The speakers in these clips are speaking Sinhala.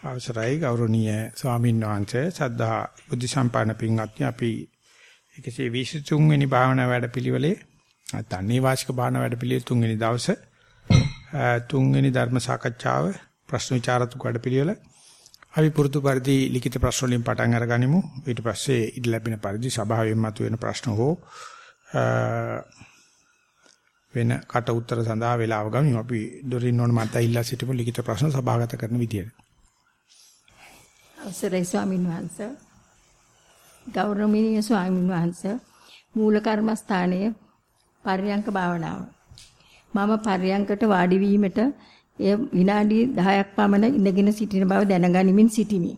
අවසරයි ගෞරවනීය ස්වාමීන් වහන්සේ. සද්ධා බුද්ධ සම්පන්න පින්වත්නි අපි 123 වෙනි භාවනා වැඩපිළිවෙලේ නැත්නම් නේවාසික භාවනා වැඩපිළිවෙල තුන්වෙනි දවසේ තුන්වෙනි ධර්ම සාකච්ඡාව ප්‍රශ්න විචාරතුක වැඩපිළිවෙල. අපි පුරුදු පරිදි ලිඛිත ප්‍රශ්න වලින් පටන් අරගනිමු. ඊට පස්සේ ඉඩ ලැබෙන පරිදි සභාවෙන් මතුවෙන ප්‍රශ්න හෝ වෙන කට උත්තර සඳහා වේලාව ගමු අපි දොරින් ඕන මත ඉල්ලා සිටිමු ලිඛිත ප්‍රශ්න සභාගත කරන විදියට. අවසරයි ස්වාමීන් වහන්ස. ගෞරවනීය ස්වාමීන් වහන්ස මූල කර්මස්ථානයේ පර්යංක භාවනාව. මම පර්යංකට වාඩි වීමට එය විනාඩි 10ක් පමණ ඉඳගෙන සිටින බව දැනගනිමින් සිටිමි.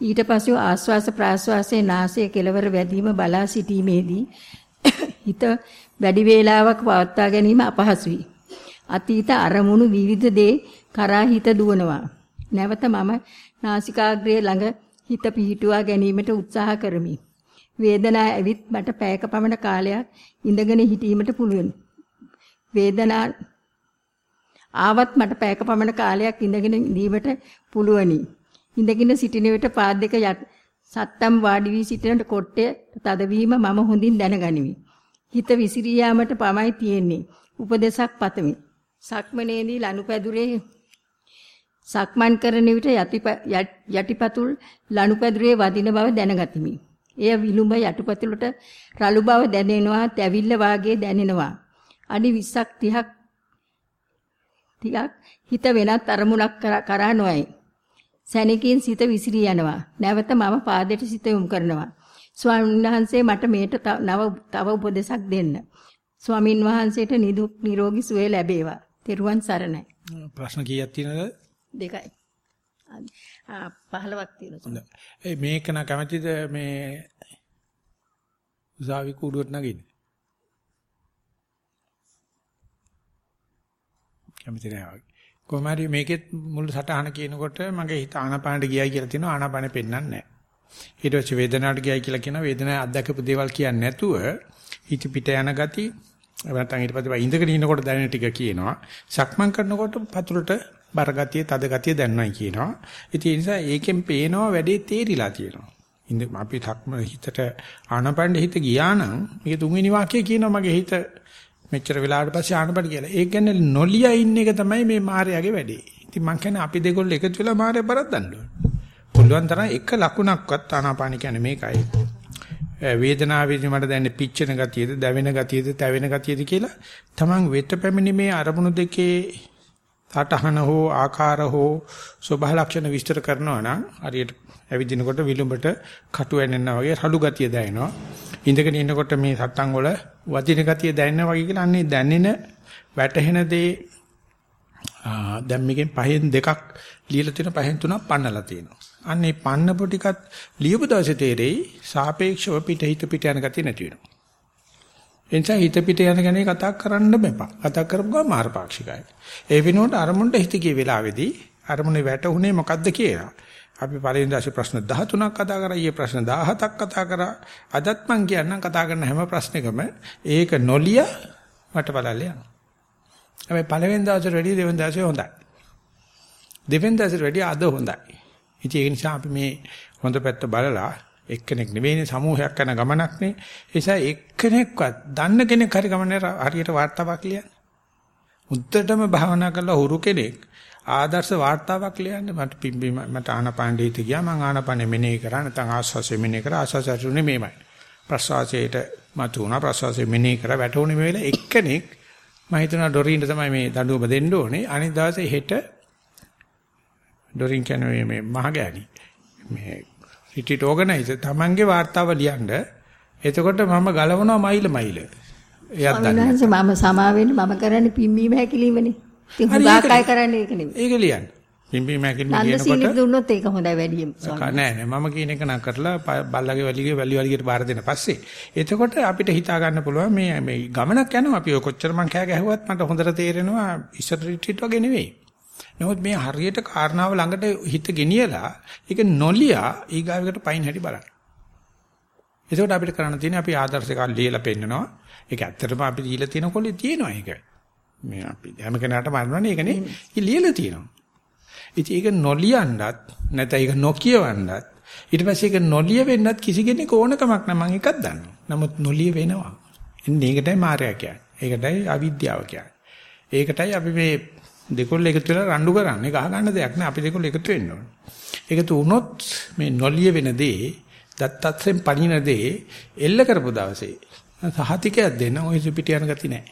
ඊට පසු ආශ්වාස ප්‍රාශ්වාසයේ නාසයේ කෙළවර වැදීම බලා සිටීමේදී හිත වැඩි වේලාවක් පවත්වා ගැනීම අපහසුයි. අතීත අරමුණු විවිධ දේ කරා හිත දුවනවා. නැවත මම නාසිකාග්‍රයේ ළඟ හිත පිහිටුවා ගැනීමට උත්සාහ කරමි. වේදනාව ඇවිත් මට පැයක පමණ කාලයක් ඉඳගෙන හිටීමට පුළුවන්. වේදනා ආවත් මට පැයක පමණ කාලයක් ඉඳගෙන ඉඳීමට පුළුවනි. ඉඳගෙන සිටින විට පාද දෙක සත්තම් වාඩි වී සිටිනට කොට්ටය තදවීම මම හොඳින් දැනගනිමි. හිත විසිරී යාමට පමයි තියෙන්නේ. උපදේශක් පතමි. සක්මනේදී ලනුපැදුරේ සක්මන් කරන විට යටිපතුල් ලනුපැදුරේ වදින බව දැනගතිමි. එය විලුඹ යටිපතුලට රළු බව දැනෙනවා, තැවිල්ල වාගේ දැනෙනවා. අඩි 20ක් 30ක් ටිකක් හිත වෙනත් අරමුණක් කරා නොයයි. සැනකින් සිත විසිරී යනවා. නැවත මම පාදයට සිත යොමු කරනවා. ස්වාමීන් වහන්සේ මට මේට නව තව උපදේශක් දෙන්න. ස්වාමින් වහන්සේට නිදුක් නිරෝගී සුවය ලැබේවා. තෙරුවන් සරණයි. ප්‍රශ්න කීයක් තියෙනවද? දෙකයි. ආ 15ක් තියෙනවා. ඒ මේක න කැමතිද මේ උසාවි කූඩුවට නගින්න? කැමති නෑ වගේ. කොහමරි මේකෙත් මුළු සටහන කියනකොට මගේ හිත ආනාපානට ගියයි කියලා තියෙනවා ආනාපානෙ පෙන්වන්නේ නැහැ. ඊට පස්සේ වේදනාවට ගියයි කියලා කියනවා වේදනාව අත්දකපු දේවල් කියන්නේ නැතුව හිත පිට යන ගති නැත්නම් ඊට පස්සේ ඉඳගෙන ඉනකොට දැනෙන ටික කියනවා. සක්මන් කරනකොට පතුලට බරගතිය, තද ගතිය දැනනයි කියනවා. ඉතින් ඒ නිසා ඒකෙන් පේනවා වැඩේ තේරිලා තියෙනවා. ඉඳ අපි සක්ම හිතට ආනපණ්ඩ හිත ගියා නම් මේක තුන්වෙනි වාක්‍යය කියනවා මගේ හිත මෙච්චර වෙලාවට පස්සේ ආනපණ්ඩ කියලා. ඒක කියන්නේ නොලිය ඉන්න එක තමයි මේ මායාවේ වැඩේ. ඉතින් මං කියන්නේ අපි දෙකොල්ල එකතු වෙලා මායාව බරද්දන්න ඕනේ. පුළුවන් තරම් එක ලකුණක්වත් ආනාපාන කියන්නේ මේකයි. වේදනාවේදී මට දැනෙන පිච්චෙන ගතියද, දැවෙන ගතියද, තැවෙන ගතියද කියලා තමන් වෙත පැමිණි මේ අරමුණු දෙකේ සටහන හෝ ආකාර හෝ ස්වභාව ලක්ෂණ විස්තර කරනවා නම් හරියට ඇවිදිනකොට විලුඹට කටු වෙනෙනා වගේ රළු ගතිය දැනෙනවා. ඉඳගෙන ඉන්නකොට මේ සටන් වල වදින ගතිය දැනෙනවා වගේ කියලා අන්නේ දැනෙන වැටහෙන දේ දැන් මේකෙන් පහෙන් දෙකක් ලියලා තියෙන පහෙන් තුනක් පන්නලා තියෙනවා. අන්නේ පන්නපො ටිකත් ලියපු දවසේ තේරෙයි සාපේක්ෂව පිට හිත පිට යන ගතිය නැති වෙනවා. එනිසා හිත පිට යන ගැන කතා කරන්න බෑ. කතා කරපුවා ගමන් මාර්ගපාක්ෂිකයි. ඒ වෙනුවට අරමුණට හිත ගිය වෙලාවේදී අරමුණේ වැටුනේ මොකද්ද කියලා. අපි පළවෙනි දවසේ ප්‍රශ්න 13ක් කතා කරා, ඊයේ ප්‍රශ්න 17ක් කතා කරා. අදත් මං කියන්නම් කතා කරන හැම ප්‍රශ්නයකම ඒක නොලිය මට බලන්න යනවා. හැබැයි පළවෙනි දවසේ වැඩි දෙවෙනි දවසේ හොඳයි. දෙවෙනි දවසේ වැඩි අද හොඳයි. ඉතින් ඒ නිසා අපි මේ හොඳ පැත්ත බලලා එක්කෙනෙක් නෙවෙයිනේ සමූහයක් යන ගමනක් නේ. ඒ නිසා එක්කෙනෙක්වත් දන්න කෙනෙක් හරි ගමනේ හරියට වාර්තාවක් ලියන්න. උත්තරටම භාවනා කරලා හුරු කෙනෙක් ආදර්ශ වාර්තාවක් ලියන්න මට පිම්බි මට ආනපානෙ හිත ගියා මං ආනපානෙ මෙනෙහි කරා නැත්නම් ආස්වාසය මෙනෙහි කරා ආස්වාසයුනේ මේමයි. ප්‍රසවාසයට මතු වුණා ප්‍රසවාසය මෙනෙහි කරා වැටුනේ මේ වෙලාව එක්කෙනෙක් මම හිතනවා ඩොරින්ට තමයි මේ දඬුවම දෙන්න ඕනේ. අනිත් දවසේ හෙට ඩොරින් කියන්නේ මේ මහගෑණි. මේ රිට්‍රීට් ඕගනයිසර් තමන්ගේ වාර්තාව ලියන්න. එතකොට මම ගලවනවා මයිල මයිල. එයාත් දන්නේ. මම සමා වෙන්න මම කරන්නේ පිම්බීම හැකිලිමනේ. ඉතින් හුඟක් අය කරන්නේ ඒක නෙමෙයි. ඒක ලියන්න. පිම්බීම හැකිලිම කියනකොට නන්දසීනි දුන්නොත් ඒක හොඳයි වැඩියෙන්. නෑ නෑ මම කියන එක නම් කරලා බල්ලගේ වැලිගේ වැලි වලියට බාර දෙන පස්සේ එතකොට අපිට හිතා ගන්න පුළුවන් මේ මේ ගමනක් යනවා අපි කොච්චර මං කෑ ගැහුවත් මට හොඳට තේරෙනවා ඉස්සර රිට්‍රීට් වගේ නෙවෙයි. නමුත් මේ හරියට කාරණාව ළඟට හිත ගෙනියලා ඒක නොලියා ඊගාවකට පයින් හැටි බලන්න. ඒකෝට අපිට කරන්න තියෙන්නේ අපි ආදර්ශයක් ලියලා පෙන්නනවා. ඒක ඇත්තටම අපි දීලා තියෙන කොලේ තියෙනවා ඒක. මේ අපි හැම කෙනාටම අරනවනේ ඒකනේ. ඒක ලියලා තියෙනවා. ඉතින් ඒක නොලියන්නත් නැත්නම් ඒක නොකියවන්නත් ඊට පස්සේ ඒක නොලිය වෙන්නත් කිසි කෙනෙක් ඕනකමක් නැහැ මම එකක් දන්නවා. නමුත් නොලිය වෙනවා. එන්නේ ඒකටයි මායя කියන්නේ. ඒකටයි අවිද්‍යාව කියන්නේ. ඒකටයි අපි මේ දෙකොල්ල එකතු වෙලා රණ්ඩු කරන්නේ. ගහ ගන්න දෙයක් නෑ. අපි දෙකොල්ල එකතු වෙන්න ඕනේ. එකතු වුණොත් මේ නොලිය වෙන දේ, දත්තත්යෙන් පණින දේ එල්ල කරපු දවසේ සහතිකයක් දෙන්න ওই පිට යන ගති නෑ.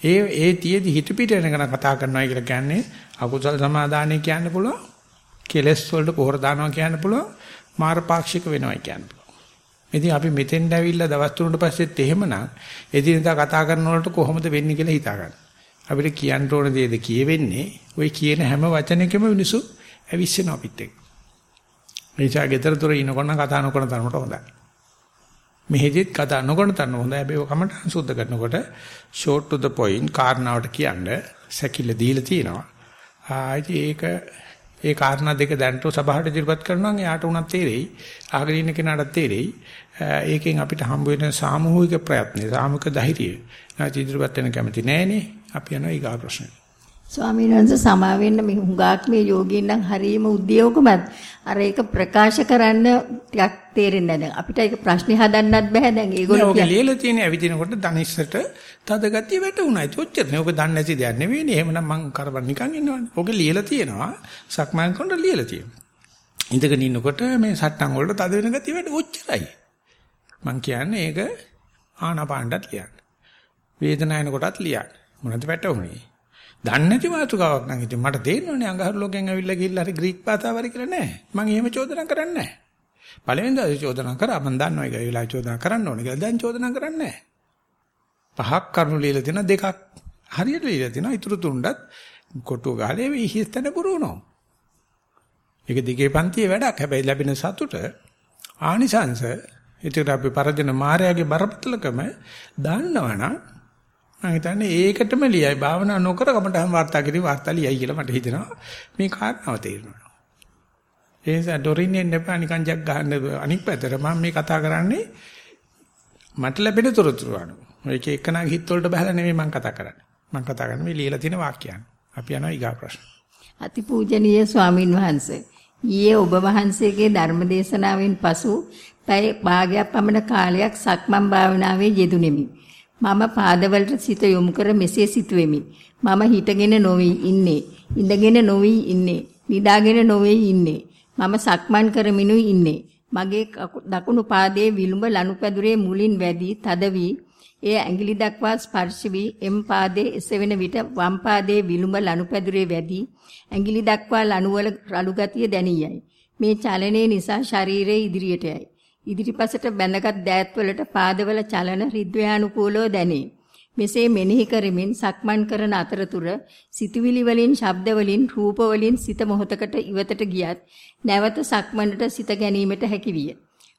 ඒ ඒ තියේදි හිත පිට යන ගැන කතා කරනවා කියලා කියන්නේ අකුසල් සමාදානය කියන්න පුළුවන්. කෙලස් වලට පොහොර දානවා කියන්න පුළුවන්. මාරපාක්ෂික වෙනවා කියන්න පුළුවන්. ඉතින් අපි මෙතෙන්ට ඇවිල්ලා දවස් තුනකට පස්සෙත් එහෙමනම් එදිනදා කතා කරන වලට කොහොමද වෙන්නේ කියලා හිතා ගන්න. අපිට කියන්න ඕන දේද කියවෙන්නේ ওই කියන හැම වචනයකම මිනිසු ඇවිස්සෙනවා අපිත් එක්ක. එනිසා ගෙදර දොර ඉනකොට කතා නොකරන තරමට හොඳයි. මෙහෙදිත් කතා නොකරන තරම හොඳයි. හැබැයි කමට සුද්ධ කරනකොට short to the point කාරණාවට කියන්න සැකිල්ල දීලා තියෙනවා. ආයිති ඒක ඒ කාරණා දෙක දැනට සභාවට ඉදිරිපත් කරනවා නම් එයාට උනත් තේරෙයි. අහගෙන ඉන්න කෙනාට තේරෙයි. ඒකෙන් අපිට හම්බ වෙන සාමූහික ප්‍රයත්න, සාමූහික ධෛර්යය. නැති ඉදිරිපත් වෙන කැමති නෑනේ. අපි යනවා ඊගා ප්‍රශ්නෙට. ස්වාමීන් වහන්සේ සමා වෙන්න මේ හුඟක් මේ යෝගීන් නම් හරීම උද්‍යෝගමත්. අර ඒක ප්‍රකාශ කරන්න ටිකක් තේරෙන්නේ නැහැ. දැන් අපිට ඒක ප්‍රශ්නේ හදන්නත් බෑ. දැන් ඒගොල්ලෝ කියන්නේ ලියලා තියෙන ඇවිදිනකොට ධනිස්සට තද ගතිය වැටුණා. ඒක ඔච්චරනේ ඔක දන්නේ නැති දෙයක් නෙවෙයිනේ එහෙමනම් මං කරබන් නිකන් ඉන්නවනේ. ඔක ලියලා තියෙනවා. සක්මන් කරනකොට ලියලා තියෙනවා. ඉඳගෙන ඉන්නකොට මේ සට්ටන් වලට තද වෙන ගතිය වැට ඔච්චරයි. මං කියන්නේ ඒක ආනාපානටත් ලියන්න. වේදනාවන කොටත් ලියන්න මොනවද වැටුනේ දන්නේ නැති මාතෘකාවක් නම් ඉතින් මට තේරෙනවනේ අඟහරු ලෝකෙන් ඇවිල්ලා ගිහිල්ලා හරි ග්‍රීක භාෂාව හරි කියලා නෑ. මම එහෙම චෝදනා කරන්නේ නෑ. පළවෙනි දවසේ චෝදනා කරා මම දන්නවා ඒක වෙලාව චෝදනා කරන්න ඕනේ කියලා. දැන් චෝදනා කරන්නේ නෑ. පහක් කරුණු ලියලා තියෙනවා දෙකක් හරියට ලියලා තියෙනවා. ඊටු තුණ්ඩත් කොටුව ගහලා ඒ හිස්තන පුරවනවා. ඒක දිගේ පන්තියේ වැඩක්. හැබැයි ලැබෙන සතුට ආනිසංශ ඒකට අපි පරදින මායාවේ බරපතලකම දන්නවනම් මම හිතන්නේ ඒකටම ලියයි. භාවනා නොකර කමටහන් වාර්තා කිරීම වාර්තා ලියයි කියලා මට හිතෙනවා. මේ කාරණාව තේරෙනවා. ඒ නිසා ඩොරින්නේ නැපා නිකන් ජග් ගහන්න අනික් පැත්තට. මම මේ කතා කරන්නේ මට ලැබෙන තොරතුරු අනුව. මේක එක්කනාගේ හිත වලට බහලා නෙමෙයි මම කතා කරන්නේ. මම කතා කරන්නේ මේ ලියලා තියෙන වාක්‍යයන්. අපි යනවා ඊගා ප්‍රශ්න. අතිපූජනීය ස්වාමින් වහන්සේ ඊයේ ඔබ වහන්සේගේ ධර්ම දේශනාවෙන් පසු පැය භාගයක් පමණ කාලයක් සක්මන් භාවනාවේ යෙදුණෙමි. මම පාදවලට සිත යොමු කර මෙසේ සිටුවෙමි. මම හිටගෙන නොවි ඉන්නේ. ඉඳගෙන නොවි ඉන්නේ. නිදාගෙන නොවේ ඉන්නේ. මම සක්මන් කරමිනුයි ඉන්නේ. මගේ දකුණු පාදයේ විලුඹ ලනුපැදුරේ මුලින් වැඩි තද වී එය ඇඟිලි දක්වා ස්පර්ශ වී එම් පාදයේ එසවෙන විට වම් පාදයේ විලුඹ ලනුපැදුරේ වැඩි ඇඟිලි දක්වා ලනුවල රළු ගතිය දැනියයි. මේ චලනයේ නිසා ශරීරයේ ඉදිරියට යයි. ඉදිරිපසට බැඳගත් දෑත්වලට පාදවල චලන රිද්වයානුකූලව දැනේ. මෙසේ මෙනෙහි කරමින් සක්මන් කරන අතරතුර සිතුවිලි වලින් ශබ්ද වලින් රූප වලින් සිත මොහතකට ඉවතට ගියත් නැවත සක්මනට සිත ගැනීමට හැකියිය.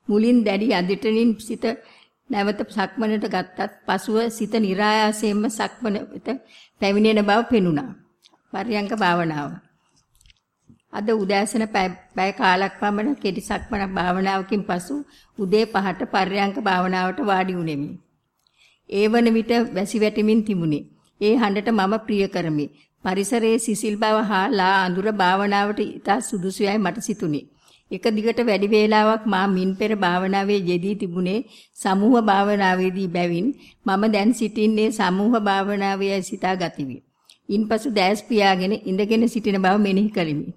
මුලින් දැඩි අදිටනින් සිත නැවත සක්මනට ගත්තත් පසුව සිත નિરાයාසයෙන්ම සක්මන වෙත පැමිණෙන බව පෙනුණා. පර්යංක භාවනාව අද උදෑසන පැය කාලක් පමණ කෙටි සක්මන භාවනාවකින් පසු උදේ 5ට පර්යංක භාවනාවට වාඩි වුනිමි. ඒ වන විට වැසි වැටෙමින් තිබුණේ. ඒ හඬට මම ප්‍රිය කරමි. පරිසරයේ සිසිල් බව හා ලා අඳුර භාවනාවට ඉතා සුදුසුයයි මට සිතුනේ. එක දිගට වැඩි වේලාවක් මා මින් පෙර භාවනාවේ යෙදී තිබුණේ සමූහ භාවනාවේදී බැවින් මම දැන් සිටින්නේ සමූහ භාවනාවේ සිතා ගතිමි. ඉන්පසු දැස් පියාගෙන ඉඳගෙන සිටින බව මෙනෙහි කළෙමි.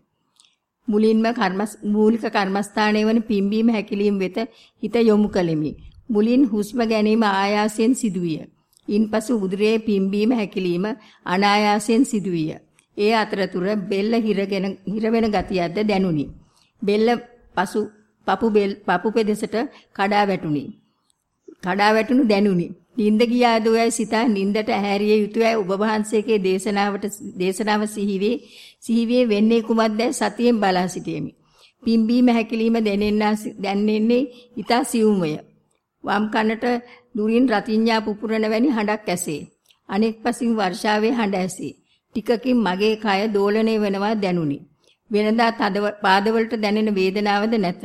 මුලින්ම කර්මස් මූලික කර්මස්ථානයේ වන පිම්බීම හැකිලිම වෙත හිත යොමු කළෙමි. මුලින් හුස්ම ගැනීම ආයාසයෙන් සිදුවිය. ඉන්පසු උදරයේ පිම්බීම හැකිලිම අනායාසයෙන් සිදුවිය. ඒ අතරතුර බෙල්ල හිරගෙන හිරවෙන ගතියක්ද දැනුනි. බෙල්ල පසු පපු බෙල් පපු පෙදෙසට කඩා වැටුනි. කඩා වැටුණු දැනුනි. නිින්ද ගියාද ඔයයි සිතා නිින්දට ඇහැරිය යුතුයයි ඔබ වහන්සේගේ දේශනාවට දේශනාව සිහිවේ සිහිවේ වෙන්නේ කුමක්දයි සතියෙන් බලා සිටීමි. පිම්බීම හැකිලිම දැනෙන්නේ ඊතා සියුම්ය. වම් කනට දුරින් රතිඤ්ඤා පුපුරන වැනි හඬක් ඇසේ. අනෙක් පසින් වර්ෂාවේ හඬ ඇසේ. ටිකකින් මගේ කය දෝලණය වෙනවා දැනුනි. වෙනදා තද පාදවලට දැනෙන වේදනාවද නැත.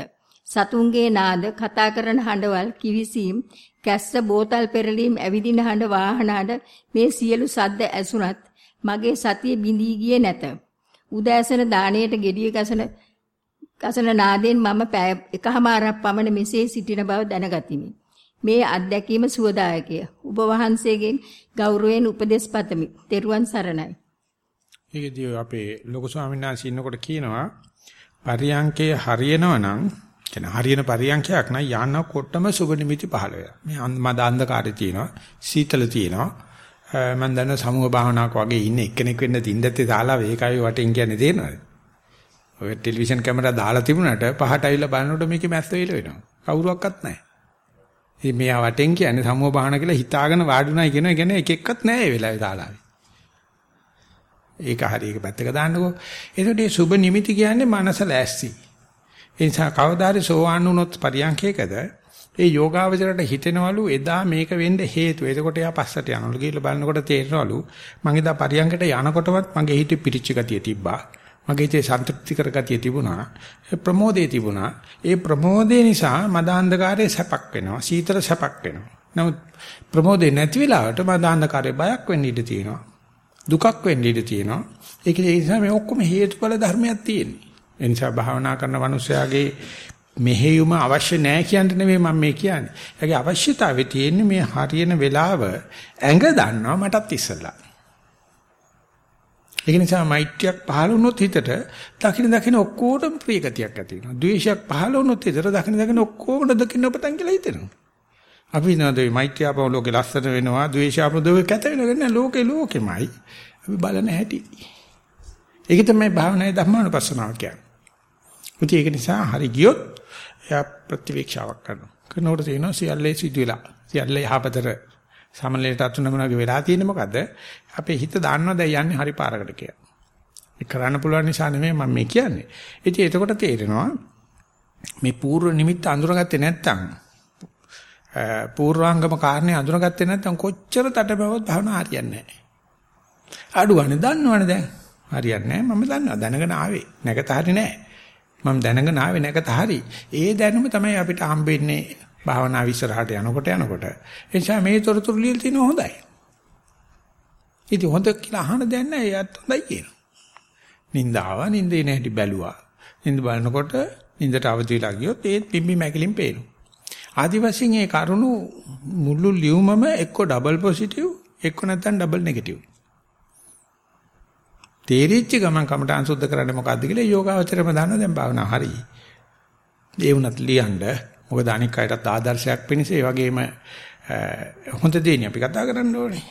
සතුන්ගේ නාද කතා කරන හඬවල් කිවිසීම් කැස්ස බෝතල් පෙරලීම් ඇවිදින හඬ වාහන හඬ මේ සියලු සද්ද ඇසුණත් මගේ සතිය බිඳී ගියේ නැත. උදෑසන දාණයට gediya ගසන ගසන නාදයෙන් මම පැය එකහමාරක් පමණ මෙසේ සිටින බව දැනගතිමි. මේ අත්දැකීම සුවදායකය. ඔබ වහන්සේගෙන් ගෞරවයෙන් උපදෙස් පතමි. ත්වන් සරණයි. ඒකදී අපේ ලොකු ස්වාමීන් වහන්සේ ඉන්නකොට කියනවා පරියංකේ හරියනවා නම් කියන හරියන පරියංකයක් නම් යනකොටම සුබ නිමිති පහළ වෙනවා. මේ මද අන්ධකාරය තියෙනවා, සීතල තියෙනවා. මම දන්න සමූහ භාවනාවක් වගේ ඉන්න එක්කෙනෙක් වෙන්න තින්දත්තේ ශාලාව ඒකයි වටින් කියන්නේ තේරෙනවද? ඔය ටෙලිවිෂන් කැමරා දාලා තිබුණාට පහට ඇවිල්ලා බලනකොට මේකේ මැස්ස වෙල වෙනවා. කවුරුවක්වත් නැහැ. ඉතින් මෙයා වටෙන් කියන්නේ සමූහ භාවනා කියලා හිතාගෙන වාඩුණයි කියන එක කියන්නේ එක එක්කත් නැහැ ඒ වෙලාවේ ශාලාවේ. ඒක හරි ඒක පැත්තක දාන්නකෝ. එතකොට මේ සුබ නිමිති කියන්නේ මනස ලෑස්ති. ඒ නිසා කවදාරි සෝවාන් වුණොත් පරියන්කේකද ඒ යෝගාවචරයට හිතෙනවලු එදා මේක වෙන්න හේතුව. එතකොට එයා පස්සට යනවලු. ගිහලා බලනකොට තේරෙනවලු මං එදා පරියන්කට යනකොටවත් මගේ හිතේ පිරිච්ච ගතිය තිබ්බා. මගේ හිතේ සන්තුෂ්ටිකර ගතිය තිබුණා. ප්‍රමෝදේ තිබුණා. ඒ ප්‍රමෝදේ නිසා මදාන්ධකාරයේ සැපක් වෙනවා. සීතල සැපක් වෙනවා. නමුත් ප්‍රමෝදේ නැති වෙලාවට මදාන්ධකාරයේ බයක් වෙන්න ඉඩ තියෙනවා. දුකක් වෙන්න ඉඩ තියෙනවා. ඒක නිසා මේ ඔක්කොම හේතුඵල ධර්මයක් තියෙන්නේ. ඒ නිසා භාවනා කරන මනුස්සයාගේ මෙහෙයුම අවශ්‍ය නැහැ කියන්න නෙමෙයි මම මේ කියන්නේ. ඒගේ අවශ්‍යතාවය තියෙන්නේ මේ හරියන වෙලාව ඇඟ දන්නවා මටත් ඉස්සලා. ඒක නිසා මෛත්‍රියක් පහළ වුණොත් හිතට දකින්න දකින්න ඔක්කොටම ප්‍රිය ගතියක් ඇති වෙනවා. ද්වේෂයක් පහළ වුණොත් හිතට දකින්න දකින්න ඔක්කොම දකින්න ඔබතන් කියලා හිතෙනවා. අපි නේද මෛත්‍රිය ආපහු ලෝකේ ලස්සන වෙනවා, ද්වේෂය ආපහු දෝවේ කැත වෙනවා නේද? ලෝකේ ලෝකෙමයි. අපි බලන හැටි. ඒක තමයි භාවනාවේ ධර්මානුපස්සනාව කියන්නේ. මුති ඒක නිසා හරි ගියොත් එයා ප්‍රතිවීක්ෂාවක් කරනවා. කරනකොට තියෙනවා සියල්ලේ සිදුවිලා. සියල්ලේ යහපතට සමලයට අතුනමනගේ වෙලා තියෙන්නේ මොකද්ද? අපේ හිත දන්නවා දැන් යන්නේ හරි පාරකට කියලා. ඒ කරන්න පුළුවන් නිසා නෙමෙයි මම මේ කියන්නේ. ඉතින් එතකොට තේරෙනවා මේ පූර්ව නිමිත්ත අඳුරගත්තේ නැත්නම් පූර්වාංගම කාරණේ අඳුරගත්තේ නැත්නම් කොච්චර තටබවවත් භවනා හරියන්නේ නැහැ. අඩුවනේ දන්නවනේ දැන්. හරියන්නේ නැහැ. මම දන්නවා. දැනගෙන ආවේ. නැගත හරි නැහැ. මම දැනගෙන ආවේ නැකත හරි. ඒ දැනුම තමයි අපිට හම්බෙන්නේ භාවනා විශ්රහට යනකොට යනකොට. ඒ නිසා මේ තොරතුරු ලියලා තිනු හොඳයි. ඉතින් හොඳ කියලා අහන දෙයක් නැහැ. ඒත් හොඳයි කියනවා. නින්දාව නින්දේ නැහැටි බැලුවා. නින්ද බලනකොට නින්දට අවදි වෙලා ගියොත් ඒත් පිම්බි මැකිලින් පේනවා. ආදිවාසීන් ඒ කරුණු මුළු ලියුමම එක්ක ඩබල් පොසිටිව් එක්ක නැත්නම් ඩබල් නෙගටිව්. තේරිච්ච ගමන් කමටහන් සුද්ධ කරන්නේ මොකද්ද කියලා යෝගාවචරයම දන්නවා දැන් භාවනා හරි. ඒ වුණත් ලියන්න මොකද අනික් අයටත් ආදර්ශයක් පිණිස ඒ වගේම හොඳ දෙන්නේ අපි කතා කරන්න ඕනේ.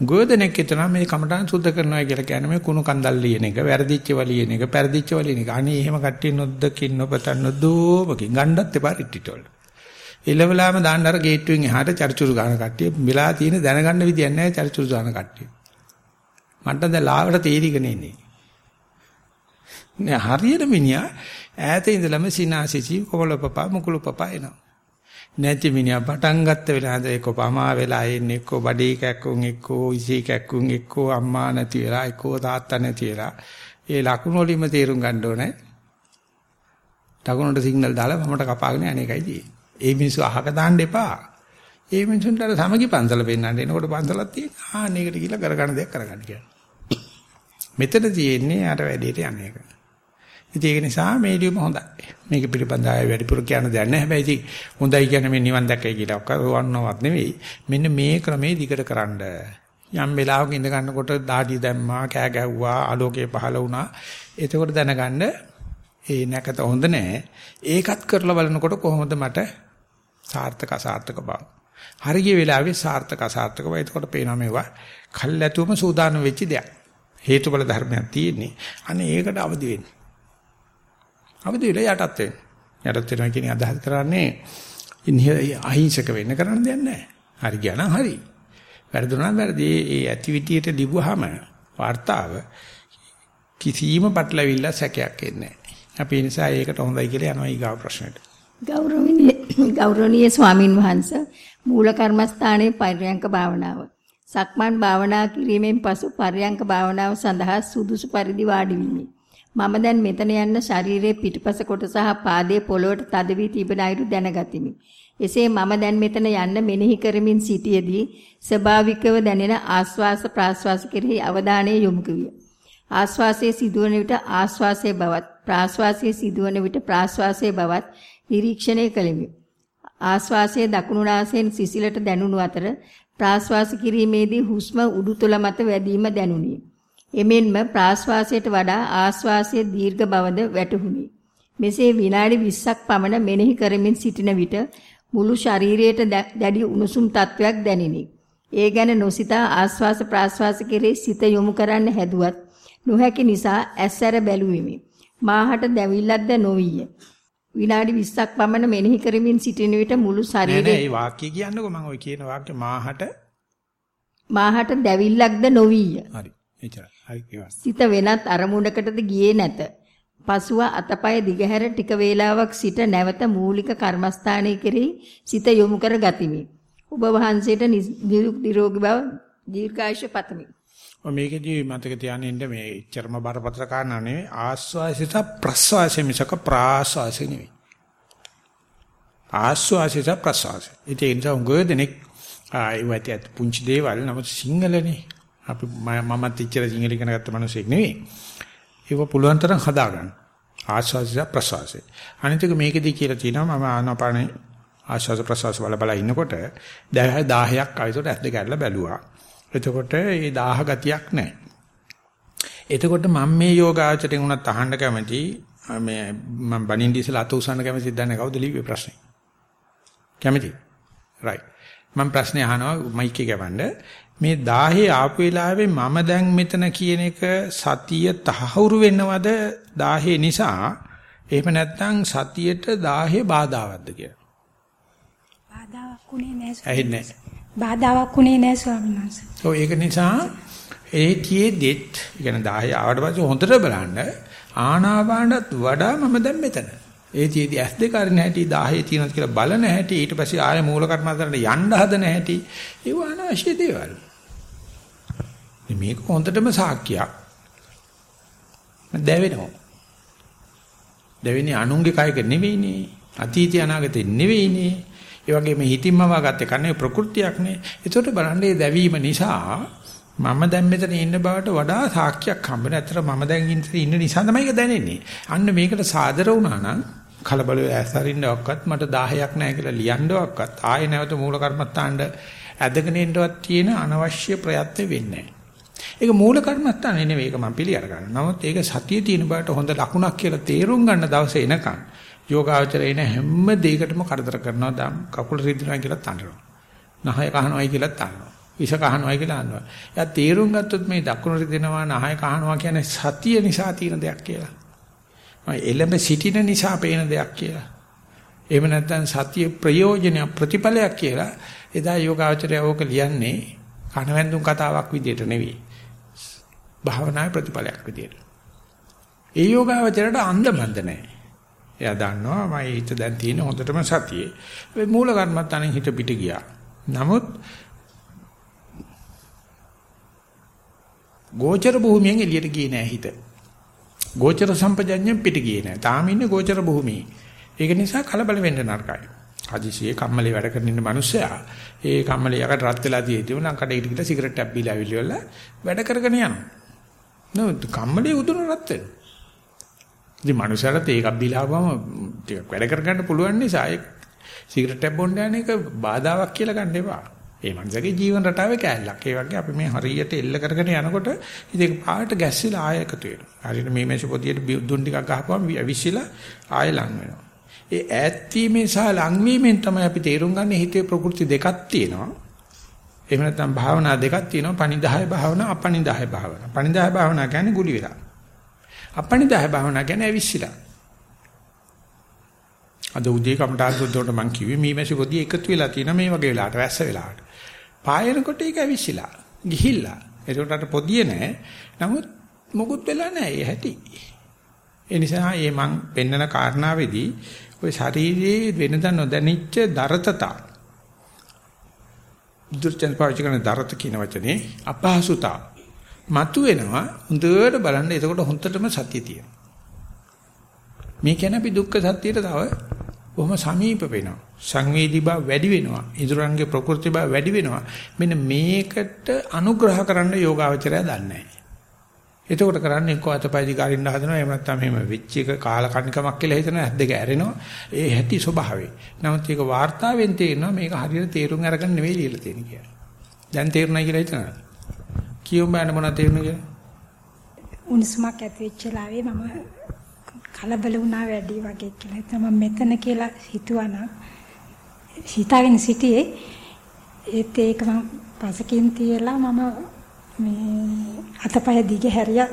ගෝධනෙක් හිටන මේ කමටහන් සුද්ධ කරනවා කියලා කියන්නේ මේ කුණු කන්දල් ලියන එක, වැරදිච්ච වලියන එක, පෙරදිච්ච වලියන එක. අනේ එහෙම කට්ටිය නොදකින් නොපතන් නොදෝමකින් ගණ්ඩත් එපා රිට්ටිටවල. එලවලාම දාන්න අර ගේට්ටුවෙන් එහාට චරිචුරු ගන්න කට්ටිය වෙලා තියෙන දැනගන්න විදියක් නැහැ චරිචුරු ගන්න කට්ටිය. මට දැන් ලාවට තීරිගෙන ඉන්නේ. නෑ හරියට මිනිහා ඈත ඉඳලම සිනාසිසි කොවලපපා මුකුලපපා එනවා. නැති මිනිහා පටන් ගත්ත වෙලාවද එක්ක පමා වෙලා එන්නේ එක්ක බඩේ කැක්කුන් එක්ක ඉසි කැක්කුන් එක්ක අම්මා නැති වෙලා එක්ක තාත්තා නැති වෙලා ඒ ලකුණු වලින්ම තේරුම් ගන්න ඕනේ. දකුණට සිග්නල් දාලා මමට කපාගෙන අනේකයි තියෙන්නේ. ඒ මිනිස්සු අහක දාන්න එපා. ඒ මිනිසුන්ට අර සමගි පන්සල පෙන්නන්න එනකොට පන්සලක් තියෙන. ආ මේකට ගිහලා කරගන්න දෙයක් කරගන්න කියලා. මෙතන තියෙන්නේ අර වැඩේට යන එක. ඉතින් ඒක නිසා මේ ලියුම හොඳයි. මේක පිළිබඳව වැඩිපුර කියන්න දෙයක් නැහැ. හැබැයි ඉතින් හොඳයි කියන්නේ මේ නිවන් දැක්කයි කියලා කරවන්නවත් නෙවෙයි. මෙන්න මේ ක්‍රමේ දිගට කරන්න. යම් වෙලාවක ඉඳ ගන්නකොට දාඩිය දැම්මා, කෑ ගැව්වා, ආලෝකය පහළ වුණා. එතකොට දැනගන්න ඒ නැකත හොඳ නෑ. ඒකත් කරලා බලනකොට කොහොමද මට සාර්ථක අසාර්ථක බව. හරිය වෙලාවේ සාර්ථක අසාර්ථක බව. එතකොට පේනවා මේවා කල්ැතුවම සූදානම් වෙච්ච දෙයක්. හේතුඵල ධර්මයක් තියෙන්නේ. අනේ ඒකට අවදි වෙන්න. අවදි වෙලා යටත් වෙන්න. යටත් වෙනවා කියන්නේ අදහස් කරන්නේ අහිංසක වෙන්න කරන්න දෙයක් නැහැ. හරි ගියා හරි. වැරදුනා නම් වැරදි. ඒ ඇති විදියට ලිව්වහම වார்த்தාව කිසියම් පටලවිල්ල සැකයක් එන්නේ නැහැ. අපි නිසා ඒකට හොඳයි කියලා යනවා ඊගාව ප්‍රශ්නෙට. ගෞරවණීය ගෞරවනීය ස්වාමින් වහන්සේ මූල කර්මස්ථානයේ පරියංක භාවනාව සක්මන් භාවනා කිරීමෙන් පසු පර්යංක භාවනාව සඳහා සුදුසු පරිදි වාඩි වෙමි. මම දැන් මෙතන යන්න ශරීරයේ පිටුපස කොට සහ පාදයේ පොළොවට තද වී තිබෙන අයුරු දැනගතිමි. එසේ මම දැන් මෙතන යන්න මෙනෙහි කරමින් සිටියේදී ස්වභාවිකව දැනෙන ආස්වාස ප්‍රාස්වාස කෙරෙහි අවධානය යොමු විය. ආස්වාසයේ සිදුවන විට ආස්වාසයේ බවත් ප්‍රාස්වාසයේ සිදුවන විට ප්‍රාස්වාසයේ බවත් නිරීක්ෂණය කළෙමි. ආස්වාසයේ දකුණු නාසයෙන් සිසිලට දැනුණු අතර ප්‍රාස්වාස කිරීමේදී හුස්ම උඩුතල මත වැදීම දැනුනි. එමෙන්ම ප්‍රාස්වාසයට වඩා ආස්වාසයේ දීර්ඝ බවද වැටහුණි. මෙසේ විනාඩි 20ක් පමණ මෙනෙහි කරමින් සිටින විට මුළු ශරීරයට දැඩි උණුසුම් තත්වයක් දැනිනි. ඒ ගැන නොසිතා ආස්වාස ප්‍රාස්වාස කෙරෙහි සිත යොමු කරන්න හැදුවත් නොහැකි නිසා ඇස්සැර බැලුවෙමි. මාහට දැවිල්ලක්ද නොවිය. විනාඩි 20ක් පමණ මෙනෙහි කරමින් සිටින විට මුළු ශරීරය නෑ මේ වාක්‍ය කියන්නකෝ මම ওই කියන වාක්‍ය මාහට මාහට දැවිල්ලක්ද නොවිය. හරි එච්චරයි. හරි. සිත වෙනත් අරමුණකටද ගියේ නැත. පසුව අතපය දිගහැර ටික වේලාවක් සිට නැවත මූලික කර්මස්ථානයේ කෙරෙහි සිත යොමු කර ගතිමි. ඔබ වහන්සේට නිරෝගී බව දීර්ඝායුෂ පතමි. ඔය මේකදී මතක තියාගෙන ඉන්න මේ එච්චරම බරපතල කාරණා නෙවෙයි ආස්වාසිත ප්‍රස්වාසය මිසක ප්‍රාස්වාසය නෙවෙයි. ආස්වාසිත ප්‍රස්වාසය. ඉතින් ඒ නිසා උගව දෙනෙක් ආයෙත් ඇත් පුංචි දේවල් නමුත් සිංහලනේ. අපි මමත් ඉච්චර සිංහල ඉගෙන ගත්ත මිනිස්සෙක් නෙවෙයි. ඒක පුළුවන් තරම් හදාගන්න. ආස්වාසිත ප්‍රස්වාසය. අනිත් එක මේකෙදී කියලා තියෙනවා මම ආනාපානේ ආශ්වාස ප්‍රශ්වාස වල බල ඉන්නකොට 10ක් ආයෙත් ඇස් දෙක අරලා බැලුවා. එතකොට ඒ 1000 ගතියක් නැහැ. එතකොට මම මේ යෝගාචරයෙන් උනත් අහන්න කැමති මේ මම බණින් දිසලා අත උසන්න කැමති දන්නේ කවුද ලිව්වේ ප්‍රශ්නේ? කැමති? right. මම ප්‍රශ්නේ අහනවා මයික් එක ගවන්න. මේ 1000 ආපු වෙලාවේ මම දැන් මෙතන කියන එක සතිය තහවුරු වෙනවද 1000 නිසා? එහෙම නැත්නම් සතියට 1000 බාධාවත්ද කියලා? බාධාවක් උනේ නැහැ. ඇහෙන්නේ නැහැ. බාධාවක් උනේ නැහැ ස්වාමීන් වහන්සේ. ඔව් ඒක නිසා ඒතියේ දෙත් කියන 10 ආවට පස්සේ හොඳට බලන්න ආනාපානට වඩා මම දැන් මෙතන. ඒතියේදී ඇස් දෙක අරින හැටි 10 තියෙනවද කියලා බලන හැටි ඊට පස්සේ ආය මූල කර්මතරට යන්න හදන හැටි ඒව අනවශ්‍ය දේවල්. මේක හොඳටම සාක්කියක්. දැවෙනවා. දැවෙන්නේ අනුන්ගේ කයක නෙවෙයිනේ. අතීතය අනාගතේ නෙවෙයිනේ. ඒ වගේ මේ හිතින්ම වාගත්තේ කන්නේ ප්‍රകൃතියක් නේ. ඒකට බලන්නේ දැවීම නිසා මම දැන් මෙතන ඉන්න බවට වඩා සාක්ෂියක් හම්බෙන. ඇත්තට මම දැන් ඉන්න නිසා තමයි ඒක දැනෙන්නේ. අන්න මේකට සාදර වුණා නම් කලබල ඇසරින්නවක්වත් මට 10ක් නැහැ කියලා ලියන්නවක්වත් ආයෙ නැවත මූල කර්මත්තාණ්ඩ ඇදගෙන ඉන්නවත් තියෙන අනවශ්‍ය ප්‍රයත්න වෙන්නේ ඒක මූල කර්මත්තානේ නෙවෙයි ඒක මම පිළි අර ගන්න. නමුත් ඒක සතිය තියෙන බවට හොඳ ලකුණක් කියලා තේරුම් ගන්න දවසේ එනකන් යෝගාවචරය එන හැම දෙයකටම කරදර කරනවා දම් කකුල රිදෙනවා කියලා තනනවා. නහය කහනවායි කියලා තනනවා. විෂ කහනවායි කියලා අහනවා. එයා තේරුම් ගත්තොත් මේ දකුණු රිදෙනවා නහය කහනවා කියන්නේ සතිය නිසා තියෙන දෙයක් කියලා. මම එළඹ සිටින නිසා පේන දෙයක් කියලා. එහෙම නැත්නම් සතිය ප්‍රයෝජන ප්‍රතිඵලයක් කියලා එදා යෝගාවචරය ඕක ලියන්නේ කණවැන්දුම් කතාවක් විදියට නෙවෙයි. භාවනාවේ ප්‍රතිඵලයක් විදියට. ඒ යෝගාවචරයට අන්දමන්ද නැහැ. එයා දන්නවා මම හිත දැන් තියෙන හොඳටම සතියේ. ඒ මූල කර්මත්තානේ හිත පිට ගියා. නමුත් ගෝචර භූමියෙන් එළියට ගියේ නෑ හිත. ගෝචර සම්පජඤ්ඤයෙන් පිට ගියේ නෑ. තාම ඉන්නේ ගෝචර භූමියේ. ඒක නිසා කලබල වෙන්න නරකයි. හදිසියේ කම්මලේ වැඩ කරන ඉන්න මිනිස්සයා ඒ කම්මලේ යකට රත් වෙලා තියෙදී උනම් කඩේට ගිහලා සිගරට් එකක් බීලා අවිල්ල වැඩ කරගෙන යනවා. නෝ කම්මලේ උදුන රත් වෙනවා. ඉතින් මනුස්සයලට ඒකක් බීලාවම ටිකක් වැඩ කරගන්න පුළුවන් නිසා ඒ සිගරට් එකක් බොන්න යන එක බාධාවක් කියලා ගන්න එපා. ඒ මනුස්සගේ ජීවන රටාවේ කෑල්ලක්. ඒ වගේ අපි මේ හරියට එල්ල කරගෙන යනකොට ඉතින් පාට ගැස්සිලා ආය එකතු වෙනවා. හරියට මේ මේෂ පොදියට දුන් ටිකක් ගහපුවම විශ්සිලා ආය ලං වෙනවා. ඒ ඈත්ීමේ සහ ලංවීමෙන් තමයි අපි තේරුම් ගන්න හිතේ ප්‍රകൃති දෙකක් තියෙනවා. එහෙම නැත්නම් භාවනා දෙකක් තියෙනවා. පණිදාය භාවනා, අපණිදාය භාවනා. පණිදාය භාවනා කියන්නේ ගුලි වෙලා. අපණිදාය භාවනා කියන්නේ ඇවිස්සිලා. අද උදේ කමටහන් සුද්ධවට මං කිව්වේ මේ මැසි පොඩි එකතු වෙලා තියෙන මේ වගේ වෙලාවට වැස්ස වෙලාවට. පායනකොට ඒක ඇවිස්සිලා. ගිහිල්ලා. ඒකට අර පොදිය නැහැ. නමුත් මොකුත් වෙලා නැහැ. ඒ හැටි. ඒ නිසා මේ මං පෙන්නන කාරණාවේදී ඔය ශරීරයේ වෙනද නොදැනිච්ච දරතතා දුර්චන් පාවිච්චි කරන දරත කියන වචනේ අපහසුතා මතු වෙනවා හොඳට බලන්න. එතකොට හොඳටම සතිය තියෙනවා. මේ කියන්නේ අපි දුක්ඛ සත්‍යයට තව බොහොම සමීප වෙනවා. සංවේදී බව වැඩි වෙනවා. ඉදurangගේ ප්‍රകൃති බව වැඩි වෙනවා. මෙන්න මේකට අනුග්‍රහ කරන්න යෝගාවචරය දන්නේ එතකොට කරන්නේ එක්ක අතපය දිගාරින්න හදනවා. එහෙම නැත්නම් මෙහෙම වෙච්ච එක කාල කණිකමක් කියලා හිතනවා ඇස් දෙක ඇරෙනවා. ඒ හැටි ස්වභාවය. නමුත් ඒක වාර්තාවෙන් තේරෙනවා මේක හරියට තේරුම් අරගෙන නෙවෙයි ලියලා තියෙන්නේ කියලා. දැන් තේරුණා කියලා හිතනවා. කියුම් බෑන මොනවද තේරුණා කියලා? උණුසුමක් ඇති වෙච්ච ලාවේ මම කලබල වුණා වැඩි වගේ කියලා හිතුවා මම මෙතන කියලා හිතුවා හිතාගෙන සිටියේ ඒත් ඒක මම පසකින් තියලා මම මේ අතපය දිග හැරියා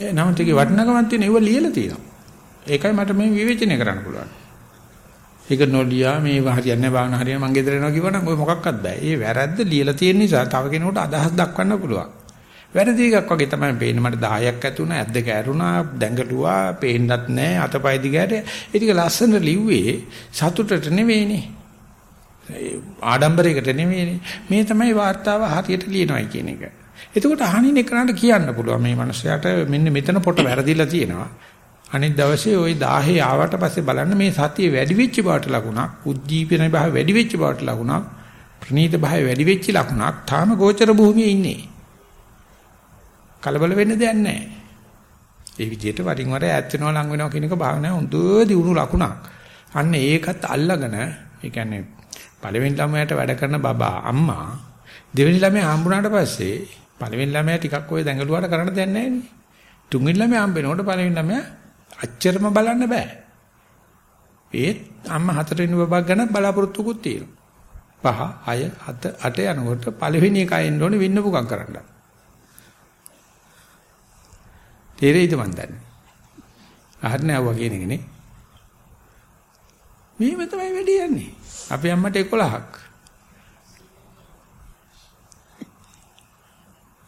ඒ නම් ටිකේ වටිනකමක් තියෙන ඒව ලියලා තියෙනවා. ඒකයි මට මේ විවේචනය කරන්න පුළුවන්. ඒක නොලියා මේ හරියන්නේ නැහැ භාවනා හරියන්නේ මං ගෙදර යනවා කිව්වනම් ඔය මොකක්වත් බෑ. ඒ වැරද්ද ලියලා තියෙන නිසා තව කෙනෙකුට අදහස් දක්වන්න පුළුවන්. වැරදි එකක් වගේ තමයි පේන්නේ. මට 10ක් ඇතුණා ඇද්ද කැරුණා දැඟලුවා පේන්නත් නැහැ අතපය දිගට ඒ ටික ලස්සන ලිව්වේ සතුටට නෙවෙයිනේ. ආඩම්බරයකට නෙවෙයිනේ. මේ තමයි වார்த்தාව හරියට ලියනවයි කියන එක. එතකොට අහනින් එකනට කියන්න පුළුවන් මේ මනුස්සයාට මෙන්න මෙතන පොට වැරදිලා තියෙනවා. අනිත් දවසේ ওই 10 ආවට පස්සේ බලන්න මේ සතිය වැඩි වෙච්ච බවට ලකුණක්, උද්දීපන භාවය වැඩි වෙච්ච බවට ලකුණක්, ප්‍රනීත භාවය වැඩි වෙච්ච ලකුණක් තාම ගෝචර භූමියේ ඉන්නේ. කලබල වෙන්න දෙයක් නැහැ. ඒ විදිහට වරින් වර ඈත් වෙනවා ලඟ වෙනවා කියන එක භාවනාවේ හොඳ දියුණු ලකුණක්. අන්න ඒකත් අල්ලගෙන ඒ කියන්නේ පළවෙනි ළමයාට වැඩ කරන බබා අම්මා දෙවෙනි ළමයා හම්බුනාට පස්සේ පළවෙනි ළමයා ටිකක් ඔය දැඟලුවාට කරන්න දෙයක් නැහැ නේ. තුන්වෙනි ළමයා හම්බෙනකොට පළවෙනි ළමයා අච්චරම බලන්න බෑ. ඒත් අම්මා හතරවෙනි බබා ගැන බලාපොරොත්තුකුත් තියෙනවා. පහ, හය, හත, අට යනකොට පළවෙනි එක එන්න ඕනේ වෙන්න පුකම් කරන්න. තේරෙයිද මන් දන්නේ. අහන්න ආවා කියන එකනේ. මෙහෙම තමයි වැඩි යන්නේ. අපි අම්මට 11ක්.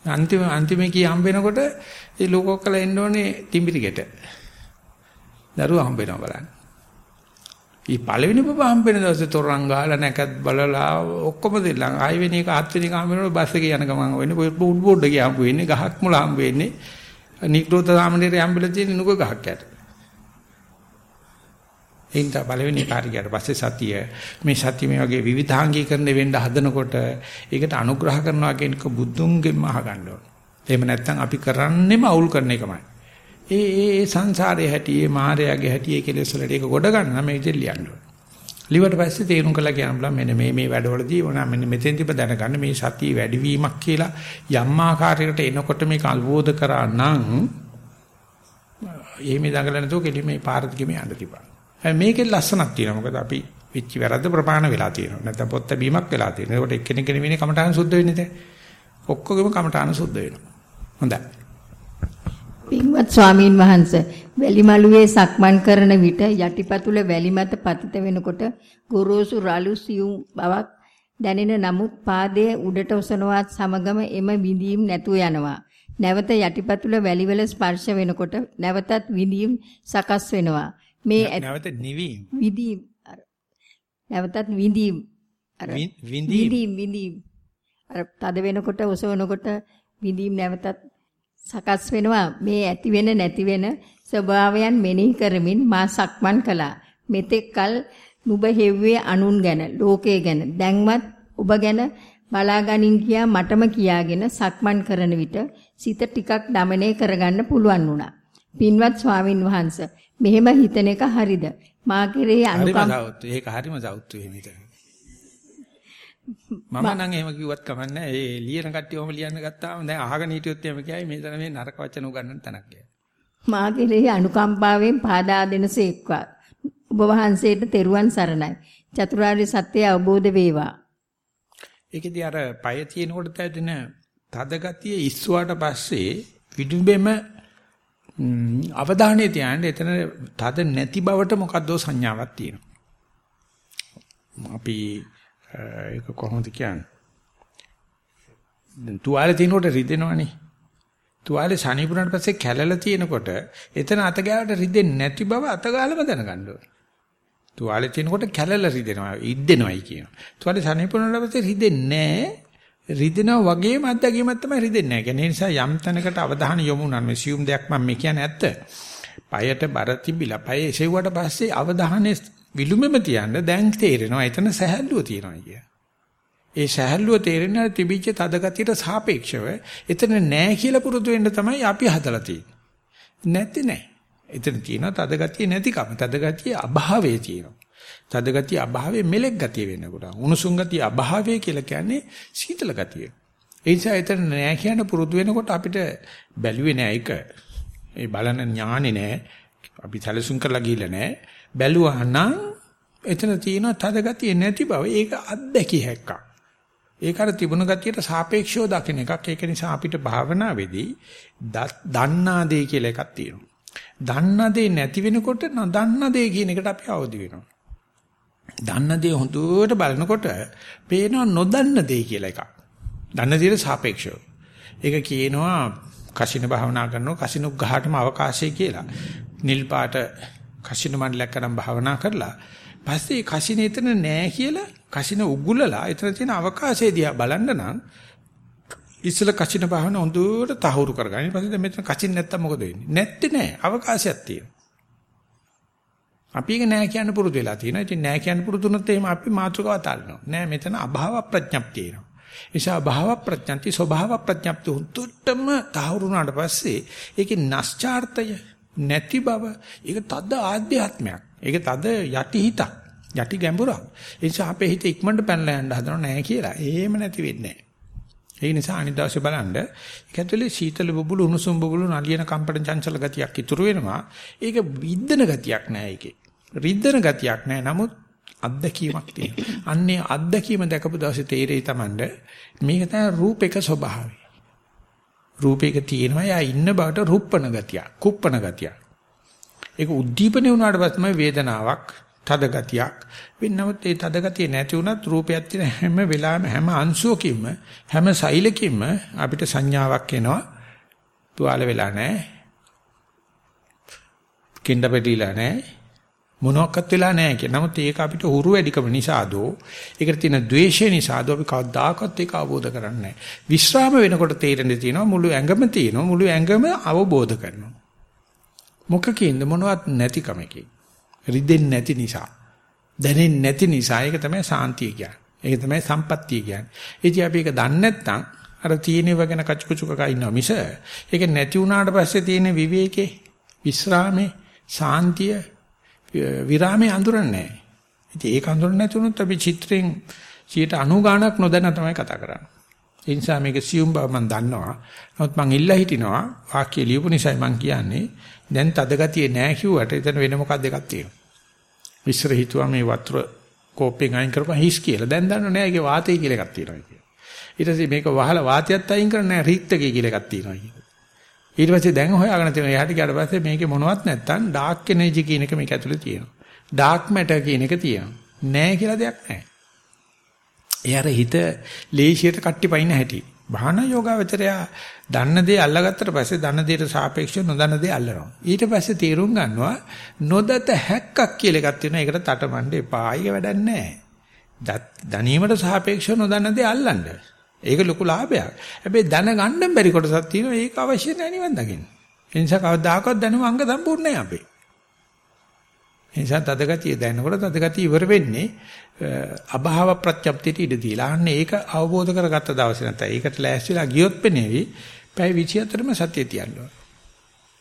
අන්තිම අන්තිමේ කී හම්බ වෙනකොට ඒ ලෝකෝකල එන්න ඕනේ තිඹිරිගෙට. දරුවා හම්බ වෙනවා බලන්න. ඊ පළවෙනි බබා හම්බ වෙන දවසේ තොරන් ගහලා නැකත් බලලා ඔක්කොම දෙලා ආයෙ වෙන එක හත් වෙනි එක හම්බ වෙනකොට බස් එකේ යන ගමන් වෙන්නේ බෝඩ් බෝඩ් එකේ හම්බ වෙන්නේ ගහක් මුල හම්බ වෙන්නේ නිග්‍රෝත සාමණේරය හම්බෙලා තියෙන නුග ගහක් යට. එයින් තමයි පළවෙනි කාර්යයට පස්සේ සතිය මේ සතිය මේ වගේ විවිධාංගීකරණය වෙන්න හදනකොට ඒකට අනුග්‍රහ කරනවා කියන එක බුදුන්ගෙන්ම අහගන්න ඕන. එහෙම නැත්නම් අපි කරන්නේම අවුල් කරන එකමයි. ඒ ඒ සංසාරයේ හැටි, ඒ මායාවේ හැටි, ඒ කෙලෙස් වලට ඒක ගොඩ ගන්න මේ විදිහට ලියන්න ඕන. ලිවට පස්සේ තේරුම් කළා කියන බලා මෙන්න මේ මේ වැඩවලදී ඕනා මෙන්න මෙතෙන් තිබ දැනගන්න මේ සතිය වැඩිවීමක් කියලා යම් ආකාරයකට එනකොට මේක අවබෝධ කරා නම් එහෙම දඟලන තෝ කෙලි මේ පාරට ගිහින් යන්න තිබා. මේකේ ලස්සනක් තියෙනවා. මොකද අපි වෙච්ච වැරද්ද ප්‍රමාණ වෙලා තියෙනවා. නැත්නම් පොත් බැීමක් වෙලා තියෙනවා. ඒකට එක්කෙනෙක් නෙවෙයි කමඨාන සුද්ධ වෙන්නේ නැහැ. ඔක්කොගෙම කමඨාන සුද්ධ වෙනවා. හොඳයි. පින්වත් ස්වාමීන් වහන්සේ වැලිමලුවේ සක්මන් කරන විට යටිපතුල වැලි මත පතිත වෙනකොට ගොරෝසු රළු සියුම් බවක් දැනෙන නමුත් පාදයේ උඩට ඔසනවත් සමගම එම විඳීම් නැතුව යනවා. නැවත යටිපතුල වැලිවල ස්පර්ශ වෙනකොට නැවතත් විඳීම් සකස් වෙනවා. මේ නැවත නිවීම. අර නැවතත් විඳීම්. අර විඳීම් විඳීම්. අර තද වෙනකොට ඔසවනකොට විඳීම් නැවතත් සකස් වෙනවා මේ ඇති වෙන නැති වෙන ස්වභාවයන් මෙනෙහි කරමින් මා සක්මන් කළා. මෙතෙක්කල් නුඹ හෙව්වේ අනුන් ගැන, ලෝකය ගැන, දැන්වත් ඔබ ගැන බලාගනින් කියා මටම කියාගෙන සක්මන් කරන විට සිත ටිකක් দমনය කරගන්න පුළුවන් වුණා. පින්වත් ස්වාමින් වහන්සේ මෙහෙම හිතන එක හරිද? මා කෙරෙහි අනුකම්පාව. ඒක හරිම සෞත්තු එහෙම හිතන. මම නම් එහෙම කිව්වත් කමන්නේ ඒ ලියන කට්ටිය ඔහම ලියන්න ගත්තාම දැන් අහගෙන හිටියොත් එහෙම කියයි මේ තරම නරක වචන උගන්නන්න තැනක් කියයි. මා කෙරෙහි අනුකම්පාවෙන් පාදා දෙනසේක්වා. ඔබ වහන්සේට තෙරුවන් සරණයි. චතුරාර්ය සත්‍ය අවබෝධ වේවා. ඒකෙදී අර පය තියෙනකොට තැදෙන තද ගතිය ඉස්සුවාට පස්සේ විදුඹෙම අවධානය තියන්න එතන තද නැති බවට මොකද්ද සංඥාවක් තියෙනවා. අපි ඒක කොහොමද කියන්නේ? දැන් තුවාලේ තිනකොට රිදෙනවනේ. තුවාලේ සනීපුණාට පස්සේ කැළල තියෙනකොට එතන අත ගාවට රිදෙන්නේ නැති බව අත ගාලම දැනගන්න ඕනේ. තුවාලේ තිනකොට කැළල රිදෙනවා, ඉද්දෙනවයි කියනවා. තුවාලේ සනීපුණාට පස්සේ රිදෙන්නේ නැහැ. රිදෙනවා වගේම අත්දැකීමක් තමයි රිදෙන්නේ නැහැ. ඒ නිසා යම් තැනකට අවධානය යොමු වුණා මේ සියුම් දෙයක් මම මේ කියන්නේ ඇත්ත. පයට බර තිබිලා පය එසෙව්වට පස්සේ අවධානය විලුමෙම තියන්න දැන් තේරෙනවා එතන සහැල්ලුව තියෙනවා කිය. ඒ සහැල්ලුව තේරෙන්නේ තිබිච්ච තද ගතියට සාපේක්ෂව එතන නෑ කියලා පුරුදු වෙන්න තමයි අපි හදලා තියෙන්නේ. නැති නෑ. එතන තියෙනවා තද ගතිය නැතිකම. තද ගතිය අභාවයේ තියෙනවා. තද ගතිය අභාවයේ මෙලෙක් ගතිය වෙන්න පුළුවන්. උණුසුම් ගතිය අභාවයේ කියලා කියන්නේ සීතල ගතිය. ඒ නිසා එතන නෑ කියන පුරුදු වෙනකොට අපිට බැලුවේ නෑ එක. ඒ බලන ඥානෙ නෑ. අපි සැලසුම් කරලා ගිහිල්ලා නෑ. බැලුවා නම් එතන තියෙන තද ගතිය නැති බව ඒක අත්දැකිය හැක්කක්. ඒක අර තිබුණු ගතියට සාපේක්ෂව දකින එකක්. ඒක නිසා අපිට භාවනාවේදී දන්නා දේ කියලා එකක් තියෙනවා. දන්නා දේ නැති වෙනකොට නොදන්නා දේ කියන එකට අපි අවදි වෙනවා. දන්න දේ හොඳට බලනකොට පේනවා නොදන්න දේ කියලා එකක්. දන්න දේට සාපේක්ෂව. ඒක කියනවා කසින භාවනා කරනවා කසිනුක් ගහටම අවකාශය කියලා. නිල් පාට කසින මණ්ඩලයක් කරන් භාවනා කරලා පස්සේ කසින එතන නෑ කියලා කසින උගුලලා එතන තියෙන අවකාශය දිහා බලන්න නම් ඉස්සල කසින භාවන හොඳට තහවුරු කරගන්න. ඊපස්සේ දැන් මෙතන කසින් නැත්තම් මොකද වෙන්නේ? නැත්තේ නෑ. අවකාශයක් තියෙනවා. අපි ඒක නෑ කියන්න පුරුදු වෙලා තියෙනවා. ඉතින් නෑ කියන්න පුරුදු වුණොත් එහෙම අපි මාතෘකාව තාලනවා. නෑ මෙතන අභාව ප්‍රඥප්තිය එනවා. නිසා භාව ප්‍රඥප්ති ස්වභාව ප්‍රඥප්ති උන්ටම තහවුරු වුණාට පස්සේ ඒකේ නැස්චාර්තය නැති බව ඒක තද ආධ්‍යාත්මයක්. ඒක තද යටි හිතක්. යටි ගැඹුරක්. ඒ නිසා අපේ හිත ඉක්මනට පැනලා යන්න හදනව නෑ කියලා. එහෙම නැති වෙන්නේ ඒ නිසා අනිත් දවසේ බලන්න ඒක ඇතුලේ සීතල බුබුලු උණුසුම් බුබුලු නලියන කම්පන චංචල ගතියක් ඉතුරු වෙනවා. ඒක විද්දන ගතියක් නෑ ඒකේ. රිද්දන ගතියක් නෑ. නමුත් අත්දැකීමක් තියෙනවා. අන්නේ අත්දැකීම දැකපු දවසේ තේරෙයි Tamande මේක තමයි රූපේක ස්වභාවය. රූපේක තියෙනවා යා ඉන්න බවට රුප්පන ගතිය, කුප්පන ගතිය. ඒක උද්දීපනේ වුණාට පස්සේ තමයි වේදනාවක්, තද ගතියක්. වෙන්නවත් ඒ තද ගතිය නැති වුණත් රූපයක් තියෙන හැම වෙලාවෙම හැම අංශුවකින්ම හැම සෛලකින්ම අපිට සංඥාවක් එනවා. තුවාල වෙලා නැහැ. කිඳ පැටිලා නැහැ. මොනවත් වෙලා නැහැ කියන. නමුත් ඒක අපිට හුරු වැඩිකම නිසාදෝ ඒකට තියෙන ද්වේෂය නිසාදෝ අපි කවදාකවත් ඒක අවබෝධ කරන්නේ නැහැ. විශ්‍රාම වෙනකොට තේරෙන්නේ තියෙනවා මුළු ඇඟම තියෙනවා මුළු ඇඟම අවබෝධ කරනවා. මොකකින්ද මොනවත් නැතිකමකින්. රිදෙන්නේ නැති නිසා. දැනෙන්නේ නැති නිසා ඒක තමයි සාන්තිය කියන්නේ. ඒක තමයි සම්පත්තිය කියන්නේ. ඉතින් අපි ඒක දන්නේ නැත්නම් අර තියෙනව ගැන කචුකුචුකක ඉන්නවා මිස ඒක නැති වුණාට පස්සේ තියෙන විවේකේ විස්රාමේ සාන්තිය විරාමයේ අඳුරන්නේ නැහැ. ඉතින් ඒක අඳුරන්නේ නැතුනොත් අපි චිත්‍රයෙන් 90 ගාණක් නොදැන තමයි කතා කරන්නේ. ඒ නිසා මේක සියුම් බව මම දන්නවා. නමුත් මං ඉල්ලා හිටිනවා වාක්‍ය ලියපු නිසායි මං කියන්නේ දැන් තද ගතිය නැහැ කිව්වට එතන වෙන මොකක් දෙකක් තියෙනවා. විශ්ර හිතුවා මේ වතුර කෝප්පෙන් අයින් කරපුවා හිස් කියලා. දැන් දන්නව නෑ ඒකේ වාතය කියලා එකක් තියෙනවා කියලා. ඊට පස්සේ මේක වහලා වාතයත් අයින් කරන්නේ නෑ රීක්තකේ කියලා එකක් තියෙනවා කියලා. ඊට පස්සේ දැන් හොයාගෙන තියෙනවා එහාට ගියාට පස්සේ මේකේ මොනවත් නැත්තම් ඩාර්ක් එනර්ජි කියන එක මේක ඇතුලේ තියෙනවා. ඩාර්ක් මැටර් කියන එක තියෙනවා. නෑ කියලා දෙයක් නෑ. ඒ අර හිත ලේසියට කට්ටිපයින් හැටි. භාන යෝගාවචරය දන්න දේ අල්ලගත්තට පස්සේ දන්න දේට සාපේක්ෂව නොදන්න දේ අල්ලනවා. ඊට පස්සේ තීරුම් ගන්නවා නොදත හැක්කක් කියලා එකක් තියෙනවා. ඒකට තටමඬ එපා. ඒක වැඩක් නෑ. දැනීමට සාපේක්ෂව නොදන්න දේ අල්ලන්න. ඒක ලොකු ලාභයක්. හැබැයි දැනගන්න බැරි කොටසක් තියෙනවා ඒක අවශ්‍ය නැහැ නිවන් දකින්න. ඒ නිසා කවදාකවත් දැනුම අංග සම්පූර්ණ නැහැ අපේ. ඒ නිසා තදගතිය දැනනකොට තදගතිය ඉවර වෙන්නේ අභාව ප්‍රත්‍යක්තියට ඉඩ දීලා. අන්න ඒක අවබෝධ කරගත්ත දවසේ නැත්නම් ඒකට ලෑස්තිලා ගියොත් පෙනේවි. පැය 24ම සතිය තියන්න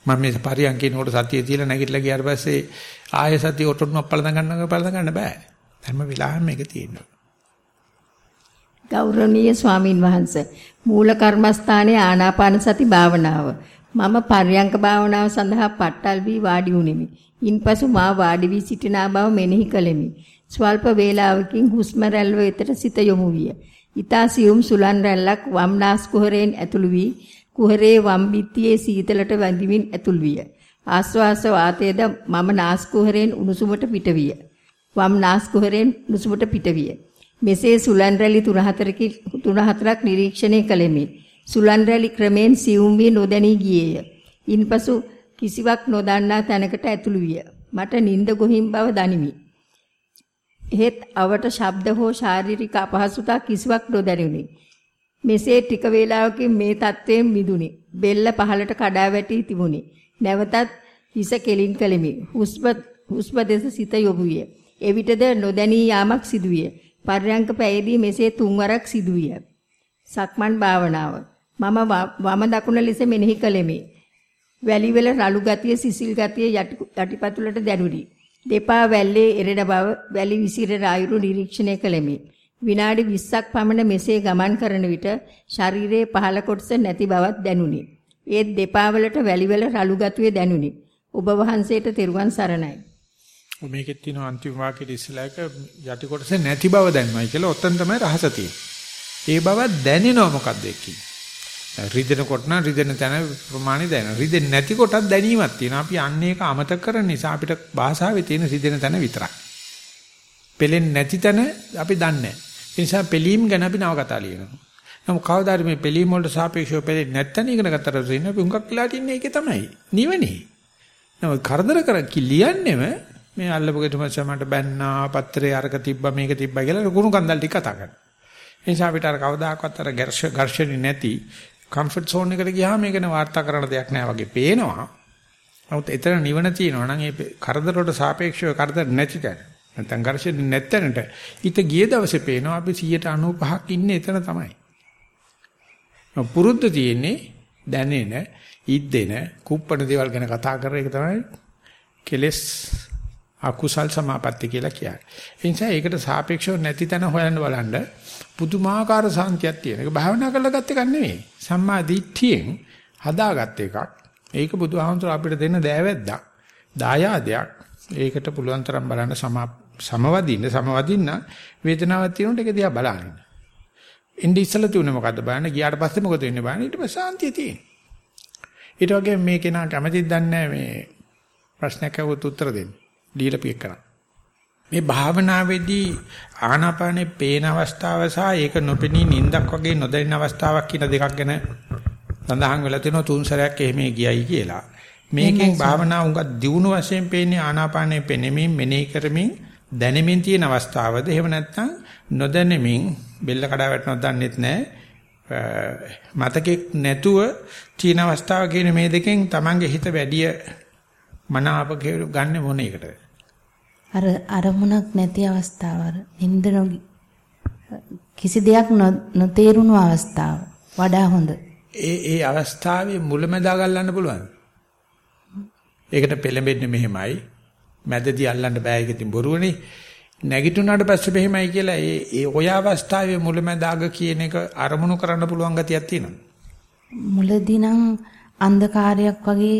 මම මේ පරියන්කිනකොට සතිය තියලා නැගිටලා ගියාට පස්සේ ආයෙ සතිය ඔටුනුවක් පළඳ ගන්න පළඳ ගන්න බෑ. හැම වෙලාවෙම මේක තියෙනවා. ගෞරවනීය ස්වාමින් වහන්සේ මූල කර්මස්ථානයේ ආනාපාන සති භාවනාව මම පර්යංක භාවනාව සඳහා පට්ටල් වී වාඩි වුනිමි. ඉන්පසු මා වාඩි වී සිටිනා බව මෙනෙහි කළෙමි. ස්වල්ප වේලාවකින් හුස්ම රැල්ල වෙතට සිත යොමු විය. ඊතා සියුම් සුලන් රැල්ලක් වම් නාස් කුහරයෙන් ඇතුළු වී කුහරේ වම් බිත්තියේ සීතලට වැඳිමින් ඇතුළු විය. ආස්වාස වාතයේද මම නාස් කුහරයෙන් උණුසුමට පිට විය. වම් නාස් කුහරයෙන් උණුසුමට පිට විය. මෙසේ සුලන් රැලි 3-4කි 3-4ක් නිරීක්ෂණය කළෙමි. සුලන් රැලි ක්‍රමෙන් සියුම් වී නොදැනී ගියේය. ඉන්පසු කිසිවක් නොදන්නා තැනකට ඇතුළු විය. මට නිින්ද ගොහින් බව දනිමි. එහෙත් අවට ශබ්ද හෝ ශාරීරික අපහසුතා කිසිවක් නොදැනුනි. මෙසේ ටික වේලාවකින් මේ තත්වයෙන් මිදුනි. බෙල්ල පහළට කඩා වැටි තිබුණි. නැවතත් හිස කෙලින් කළෙමි. හුස්ම හුස්ම දෙස සිත යොමු විය. එවිටද නොදැනී යාමක් සිදුවිය. පර්යංක පැයේදී මෙසේ තුන්වරක් සිදුවිය. සක්මන් භාවනාව. මම වම දකුණ ලෙස මෙනෙහි කළෙමි. වැලිවල රළු ගතිය සිසිල් ගතිය යටිපතුලට දැනුනි. දෙපා වැල්ලේ එරෙන බව වැලි විසිරෙන අයුරු නිරීක්ෂණය කළෙමි. විනාඩි 20ක් පමණ මෙසේ ගමන් කරන විට ශරීරයේ පහළ කොටස නැති බවක් දැනුනි. ඒත් දෙපා වලට වැලිවල රළු ගතිය දැනුනි. ඔබ වහන්සේට තෙරුවන් සරණයි. මේකෙත් තියෙන අන්තිම වාක්‍යයේ ඉස්සලාක යටි කොටස නැති බව දැනනයි කියලා ඔතන තමයි රහස ඒ බව දැනෙනව මොකද්ද එක්කී. රිදෙනකොට නම් රිදෙන තැන ප්‍රමාණය දැනෙනවා. රිදෙන්නේ නැති කොටත් දැනීමක් තියෙනවා. අපි අන්න ඒක අමතක කරන නිසා අපිට භාෂාවේ තියෙන රිදෙන තැන විතරයි. පෙලෙන්නේ නැති තැන අපි දන්නේ නැහැ. ඒ නිසා පෙලීම් ගැන අපි නව කතා ලියනවා. නමුත් කවදාද මේ පෙලීම් වලට සාපේක්ෂව පෙලෙන්නේ නැත්නම් ඉගෙන ගත්තට පස්සේ ඉන්න අපි හුඟක් වෙලාට ඉන්නේ ඒකේ තමයි. නිවනේ. නමුත් කරදර කර කිලියන්නේම මේ අල්ලපු ගෙතුමත් සමහරට බැන්නා පත්‍රේ අරක තිබ්බා මේක තිබ්බා කියලා කුණු කන්දල් ටික කතා කරනවා. ඒ නිසා අපිට අර කවදාකවත් අර ඝර්ෂණ නැති කම්ෆර්ට් සෝන් එකට ගියාම මේක න වාර්තා කරන්න දෙයක් නෑ වගේ පේනවා. නමුත් එතන නිවන තියෙනවා නම් ඒ කරදර වලට සාපේක්ෂව කරදර නැති තැන. නැත්නම් ඝර්ෂණ නැත්තැනට ඊට ගිය දවසේ පේනවා අපි 195ක් ඉන්නේ එතන තමයි. පුරුද්ද තියෙන්නේ දැනෙන, ඉද්දෙන, කුප්පණ දේවල් ගැන කතා කරන එක තමයි කෙලස් අකුසල් සමාපatti කියලා කියන්නේ. ඒ නිසා ඒකට සාපේක්ෂව නැති තැන හොයන්න බලන්න පුදුමාකාර සාන්තියක් තියෙන. ඒක භාවනා කරලා ගත්ත එකක් නෙවෙයි. සම්මා දිට්ඨියෙන් හදාගත්ත එකක්. ඒක බුදුහාමුදුර අපිට දෙන්න දෑවැද්දක්. දායාදයක්. ඒකට පුළුවන් තරම් බලන්න සමවදින්න සමවදින්න වේදනාවක් තියෙනකොට ඒක දිහා බලන්න. ඉන්දි ඉස්සලා තුනේ මොකද්ද බලන්න ගියාට පස්සේ මොකද වෙන්නේ බලන්න ඊට පස්සේ සාන්තිය තියෙනවා. ඊට වගේ මේ කෙනා කැමතිද දන්නේ මේ ප්‍රශ්නයක් අහුවොත් උත්තර දෙන්න. දීලා පියක් කරන්න. මේ භාවනාවේදී ආනාපානේ පේන අවස්ථාව සහ ඒක නොපෙනී නිින්දක් වගේ නොදැනෙන අවස්ථාවක් කියන දෙකක් ගැන සඳහන් වෙලා තියෙනවා තුන් සැරයක් එහෙම ගියයි කියලා. මේකෙන් භාවනාව උඟ දියුණු වශයෙන් පේන්නේ ආනාපානේ පෙනෙමින් මෙනෙහි කරමින් දැනෙමින් තියෙන අවස්ථාවද එහෙම නැත්නම් නොදැනෙමින් බෙල්ල කඩා වැටෙනවද දන්නෙත් නැහැ. මතකෙක් නැතුව තියෙන අවස්ථාව කියන මේ දෙකෙන් Tamange හිත වැඩි මනාප ගන්න මොන එකටද? අර අරමුණක් නැති අවස්ථාව අර නිින්ද කිසි දෙයක් නොතේරුණු අවස්ථාව වඩා හොඳ. ඒ ඒ අවස්ථාවේ මුලමදා ගන්න පුළුවන්. ඒකට පෙළඹෙන්නේ මෙහෙමයි. මැදදී අල්ලන්න බෑ ඒක ඉතින් බොරුවනේ. නැගිටුණාට පස්සේ මෙහෙමයි කියලා ඒ ඒ ඔය අවස්ථාවේ මුලමදාග කියන එක අරමුණු කරන්න පුළුවන් ගතියක් තියෙනවා. මුලදී නම් අන්ධකාරයක් වගේ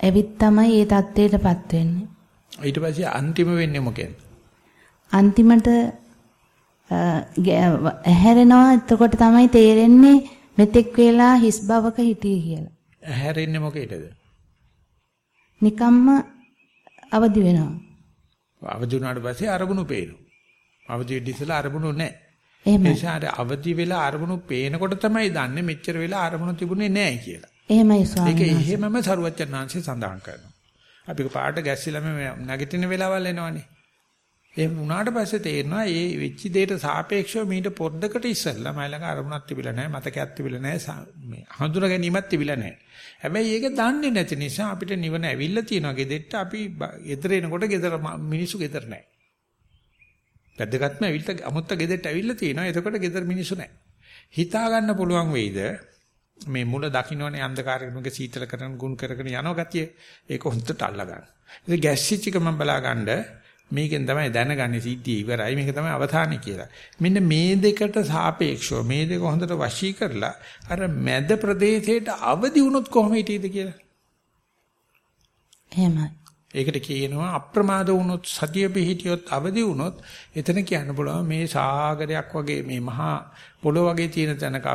ඇවිත් තමයි ඒ தത്വයටපත් වෙන්නේ. ඊට පස්සේ අන්තිම වෙන්නේ මොකෙන්ද? අන්තිමට ඇහැරෙනවා එතකොට තමයි තේරෙන්නේ මෙතෙක් වෙලා හිස් බවක හිටියේ කියලා. ඇහැරෙන්නේ මොකේද? නිකම්ම අවදි වෙනවා. අවදි වුණාට පස්සේ අරමුණු පේනවා. අවදි වෙද්දී ඉස්සලා අරමුණු නැහැ. එහෙම. නිසා අවදි වෙලා අරමුණු පේනකොට තමයි දන්නේ මෙච්චර වෙලා අරමුණු තිබුණේ නැහැ කියලා. එහෙමයි ස්වාමීන්. ඒක එහෙමම සරුවච්චන්හන්සේ සඳහන් කරනවා. අපි පාට ගැස්සිලම නැගිටින වෙලාවල් එනවනේ. එහෙම වුණාට පස්සේ තේරෙනවා මේ වෙච්ච දෙයට සාපේක්ෂව මීට පොඩ්ඩකට ඉස්සෙල්ලා මයි ළඟ අරමුණක් තිබිලා නැහැ මතකයක් තිබිලා නැහැ මේ හඳුනා ගැනීමක් තිබිලා නැහැ. හැබැයි ඒක දන්නේ නැති නිසා අපිට නිවන ඇවිල්ලා තියෙනවා ගෙදෙට්ට අපි ගෙදර එනකොට ගෙදර මිනිස්සු ගෙදර නැහැ. වැද්දගත්ම ඇවිල්ලා අමුත්ත ගෙදෙට්ට ඇවිල්ලා තියෙනවා එතකොට ගෙදර මිනිස්සු නැහැ. හිතා ගන්න පුළුවන් වෙයිද මේ මුල දකින්නෝනේ අන්ධකාරයක සීතල කරන ගුණ කරගෙන යනවා ගතිය ඒක හොඳට අල්ලා ගන්න. ඉතින් ගැස්සිච් එක මම බලාගන්න මේකෙන් තමයි දැනගන්නේ සිද්ධිය ඉවරයි මේක තමයි අවධානය කියලා. මෙන්න මේ දෙකට සාපේක්ෂව මේ දෙක හොඳට වශී කරලා අර මැද ප්‍රදේශයට අවදි වුණොත් කොහොම හිටියද කියලා. එහෙමයි. ඒකට කියනවා අප්‍රමාද වුණොත් සතිය පිහිටියොත් අවදි වුණොත් එතන කියන්න පුළුවන් මේ සාගරයක් වගේ මේ මහා පොළොව වගේ තියෙන තැනක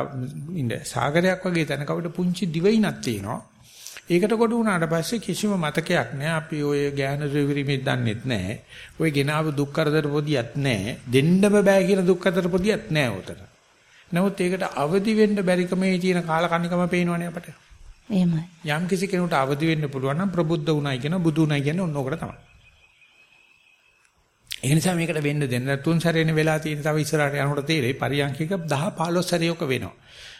ඉන්න සාගරයක් වගේ තැනක අපිට පුංචි දිවයිනක් තියෙනවා. ඒකට කොට වුණාට පස්සේ කිසිම මතකයක් නැහැ. අපි ඔය ඥාන ද්‍රවිරිමේ දන්නෙත් නැහැ. ඔය ගෙනාව දුක් කරදර පොදියක් නැහැ. දෙන්නම බෑ කියන දුක් කරදර පොදියක් නැහැ උතන. නමුත් ඒකට අවදි වෙන්න බැරිකමේ තියෙන කාලකන්නිකම පේනවනේ අපට. එහෙමයි. යම් කිසි කෙනෙකුට අවදි වෙන්න පුළුවන් නම් ප්‍රබුද්ධ උනායි කියන බුදු උනායි කියන්නේ ඔන්න ඕකට තමයි. ඒ නිසා මේකට වෙන්න දෙන්න තුන් සැරේනේ වෙලා තියෙන තව ඉස්සරහට යනකොට තේරෙයි පරියන්කික 10 15 සැරයක වෙනවා.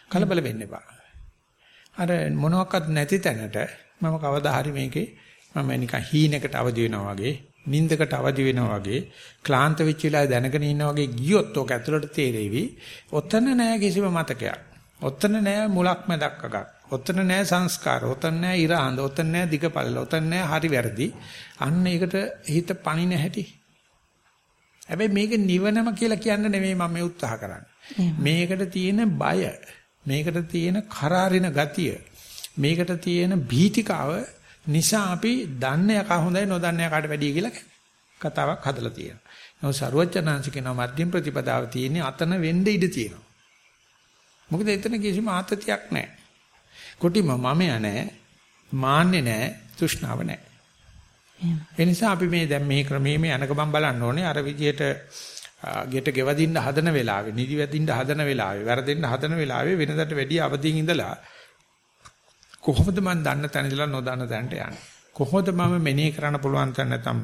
කලබල වෙන්න එපා. අර මොනවත් නැති තැනට මම කවදා හරි මේකේ මම නිකන් හීනකට අවදි වෙනවා වගේ නින්දකට අවදි වෙනවා වගේ ක්ලාන්ත වෙච්ච වෙලාවේ දැනගෙන ඉන්නා වගේ ගියොත් ඔක ඇතුළට තේරෙවි. ඔතන නෑ කිසිම මතකයක්. ඔතන නෑ මුලක් මැදක් අගක්. ඔතන නෑ සංස්කාර. ඔතන නෑ ඉර හඳ. ඔතන නෑ දිගපල්ල. ඔතන නෑ හරි වැරදි. අන්න ඒකට හිත පණින හැටි. හැබැයි මේක නිවනම කියලා කියන්න නෙමෙයි මම මේ උත්සාහ කරන්නේ. මේකට තියෙන බය, මේකට තියෙන කරාරින ගතිය, මේකට තියෙන භීතිකාව නිසා අපි දන්න එක හොඳයි නොදන්න එකට වැඩිය කියලා කතාවක් හදලා තියෙනවා. නෝ ਸਰවඥාන්සේ කියන මධ්‍යම ප්‍රතිපදාව තියෙන්නේ අතන වෙන්න ඉඩ තියෙනවා. මොකද එතන කිසිම ආතතියක් නැහැ. කොටිම මමයා නැහැ, මාන්නේ නැහැ, තෘෂ්ණාව නැහැ. ඒ නිසා අපි මේ දැන් මේ ක්‍රමයේ මේ යනක මම බලන්න ඕනේ අර විදියට ගෙට ගෙවදින්න හදන වෙලාවේ, නිදි වැදින්න හදන වෙලාවේ, වැරදෙන්න හදන වෙලාවේ වෙනදට වැඩි අවදිින් ඉඳලා කොහොමද මම දන්න තැන ඉඳලා නොදන්න තැනට යන්නේ? කොහොමද මම මෙනෙහි කරන්න පුළුවන් තැන නැතම්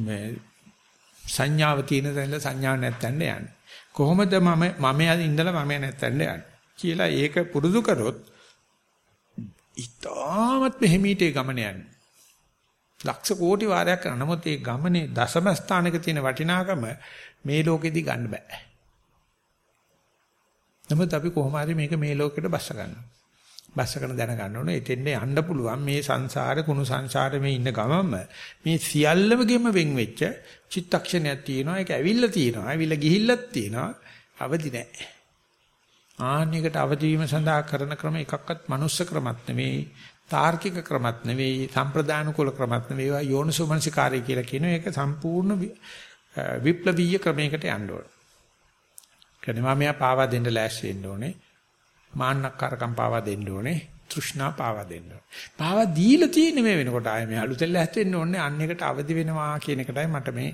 මේ සංඥාව තියෙන තැන ඉඳලා සංඥාවක් නැත්තැන්න යන්නේ? කොහොමද මම මම ඉඳලා මම නැත්තැන්න යන්නේ? කියලා ඒක පුරුදු කරොත් ඉතාමත් මෙහිමීටේ ගමන යන්නේ. ලක්ෂ කෝටි වාරයක් කරන නමුත් ඒ ගමනේ දශම ස්ථානක තියෙන වටිනාකම මේ ලෝකෙදි ගන්න බෑ. නමුත් අපි කොහොම හරි මේක මේ ලෝකෙට බස්ස ගන්නවා. බස්සකන දැනගන්න ඕනේ එතෙන්ද යන්න පුළුවන් මේ සංසාරේ කුණු සංසාරේ මේ ඉන්න ගමම මේ සියල්ලමගෙම වෙන් වෙච්ච චිත්තක්ෂණයක් තියෙනවා ඒක ඇවිල්ලා තියෙනවා ඇවිල්ලා ගිහිල්ලත් තියෙනවා අවදි නැහැ ආන්නයකට අවදි වීම සඳහා කරන ක්‍රම එකක්වත් මනුස්ස ක්‍රමත් නෙවෙයි තාර්කික ක්‍රමත් නෙවෙයි සම්ප්‍රදානුකූල ක්‍රමත් නෙවෙයි ඒවා යෝනිසෝමනසිකාරය කියලා කියන එක සම්පූර්ණ විප්ලවීය ක්‍රමයකට යන්න ඕන. කෙනෙක් මෙයා පාවා දෙන්න ලෑස්ති වෙන්න ඕනේ. මාන්නක්කාරකම් පාවා දෙන්න ඕනේ. තෘෂ්ණා පාවා දෙන්න ඕනේ. පාවා දීලා තියෙන මේ වෙනකොට ආයේ මේ අලුතෙන් ලැහත් වෙන්න ඕනේ. අන්න එකට අවදි වෙනවා කියන එකටයි මට මේ